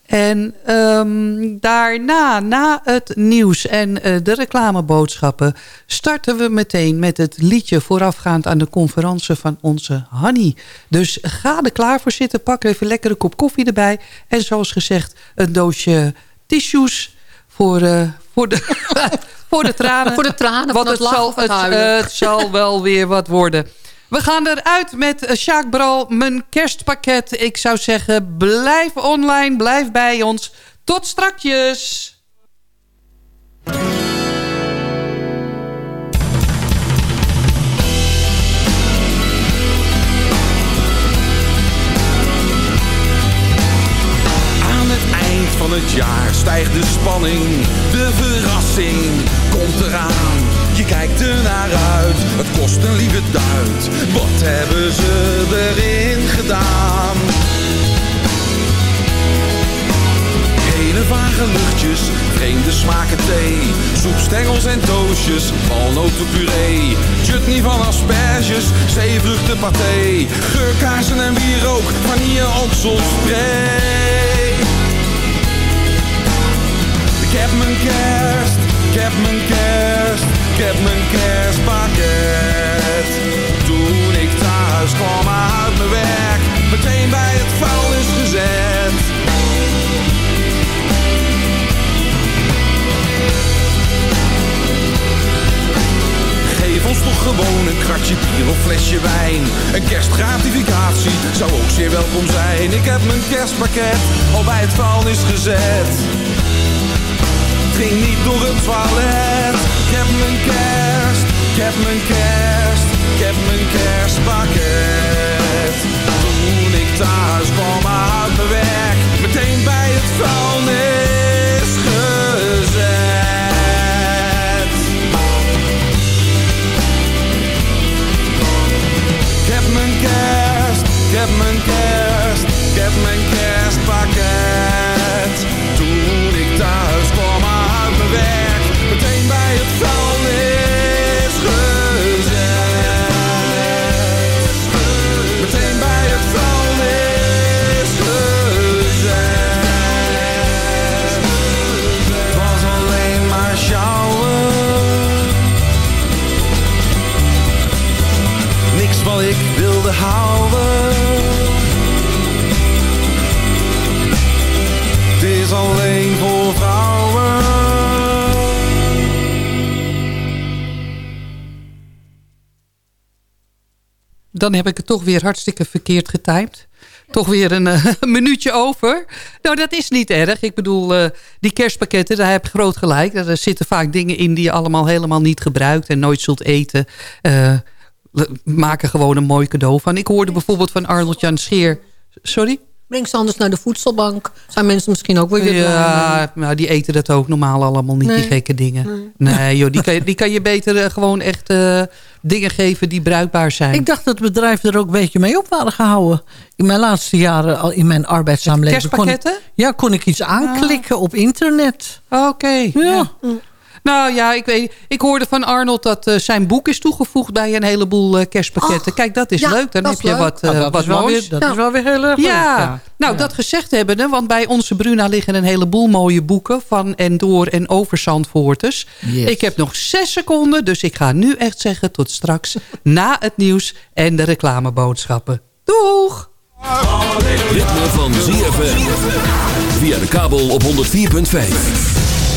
En ehm, daarna, na het nieuws en eh, de reclameboodschappen... starten we meteen met het liedje voorafgaand aan de conferentie van onze Hanny. Dus ga er klaar voor zitten, pak even lekker een kop koffie erbij. En zoals gezegd, een doosje tissues voor, eh, voor, de, voor de tranen. Voor de tranen, Want van het zal, het eh, het zal wel weer wat worden. We gaan eruit met eh, Sjaak Bral, mijn kerstpakket. Ik zou zeggen, blijf online, blijf bij ons. Tot strakjes. Aan het eind van het jaar stijgt de spanning, de verrassing komt eraan. Je kijkt er naar uit, het kost een lieve duit. Wat hebben ze erin gedaan? Hele vage luchtjes, vreemde smaken thee. Soepstengels en toosjes, walnotenpuree. Chutney van asperges, zeevruchtenpaté. Geurkaarsen en wierook, vanille okselspray. Ik heb mijn kerst, ik heb mijn kerst, ik heb mijn kerstpakket. Toen ik thuis kwam uit mijn werk, meteen bij het vuilnis gezet. Geef ons toch gewoon een kratje bier of flesje wijn. Een kerstgratificatie zou ook zeer welkom zijn. Ik heb mijn kerstpakket al bij het vuilnis gezet. Ging niet door het toilet. Ik heb mijn kerst, ik heb mijn kerst, ik heb mijn kerstpakket. Toen ik thuis kwam uit mijn werk, meteen bij het vuilnis gezet. Ik heb mijn kerst, ik heb mijn kerst, ik heb mijn kerstpakket. Uit Dan heb ik het toch weer hartstikke verkeerd getimed. Toch weer een eh, minuutje over. Nou, dat is niet erg. Ik bedoel, eh, die kerstpakketten, daar heb je groot gelijk. Er zitten vaak dingen in die je allemaal helemaal niet gebruikt... en nooit zult eten. Eh, we maken gewoon een mooi cadeau van. Ik hoorde bijvoorbeeld van Arnold Jan Scheer... Sorry? Breng ze anders naar de voedselbank. Zijn mensen misschien ook weer. Ja, nou, die eten dat ook normaal allemaal niet, die gekke dingen. Nee, joh, die kan, je- die kan je beter eh, gewoon echt eh, dingen geven die bruikbaar zijn. Ik dacht dat bedrijven er ook een beetje mee op waren gehouden. In mijn laatste jaren al in mijn kon ik, Kerstpakketten? ja, kon ik iets aanklikken op internet. Oké. Ja. Nou ja, ik, weet, ik hoorde van Arnold dat eh, zijn boek is toegevoegd bij een heleboel eh, kerstpakketten. Kijk, dat is ja, leuk. Dan heb je leuk. wat, eh, Nou, dat wat is moois. weer- dat is wel weer heel erg leuk, Ja, ja. nou dat gezegd hebbende, want bij onze Bruna liggen een heleboel mooie boeken van en door en over Zandvoorters. Yes. Ik heb nog zes seconden, dus ik ga nu echt zeggen tot straks na het nieuws en de reclameboodschappen. Doeg! Ritme van ZFM. Via de kabel op 104.5.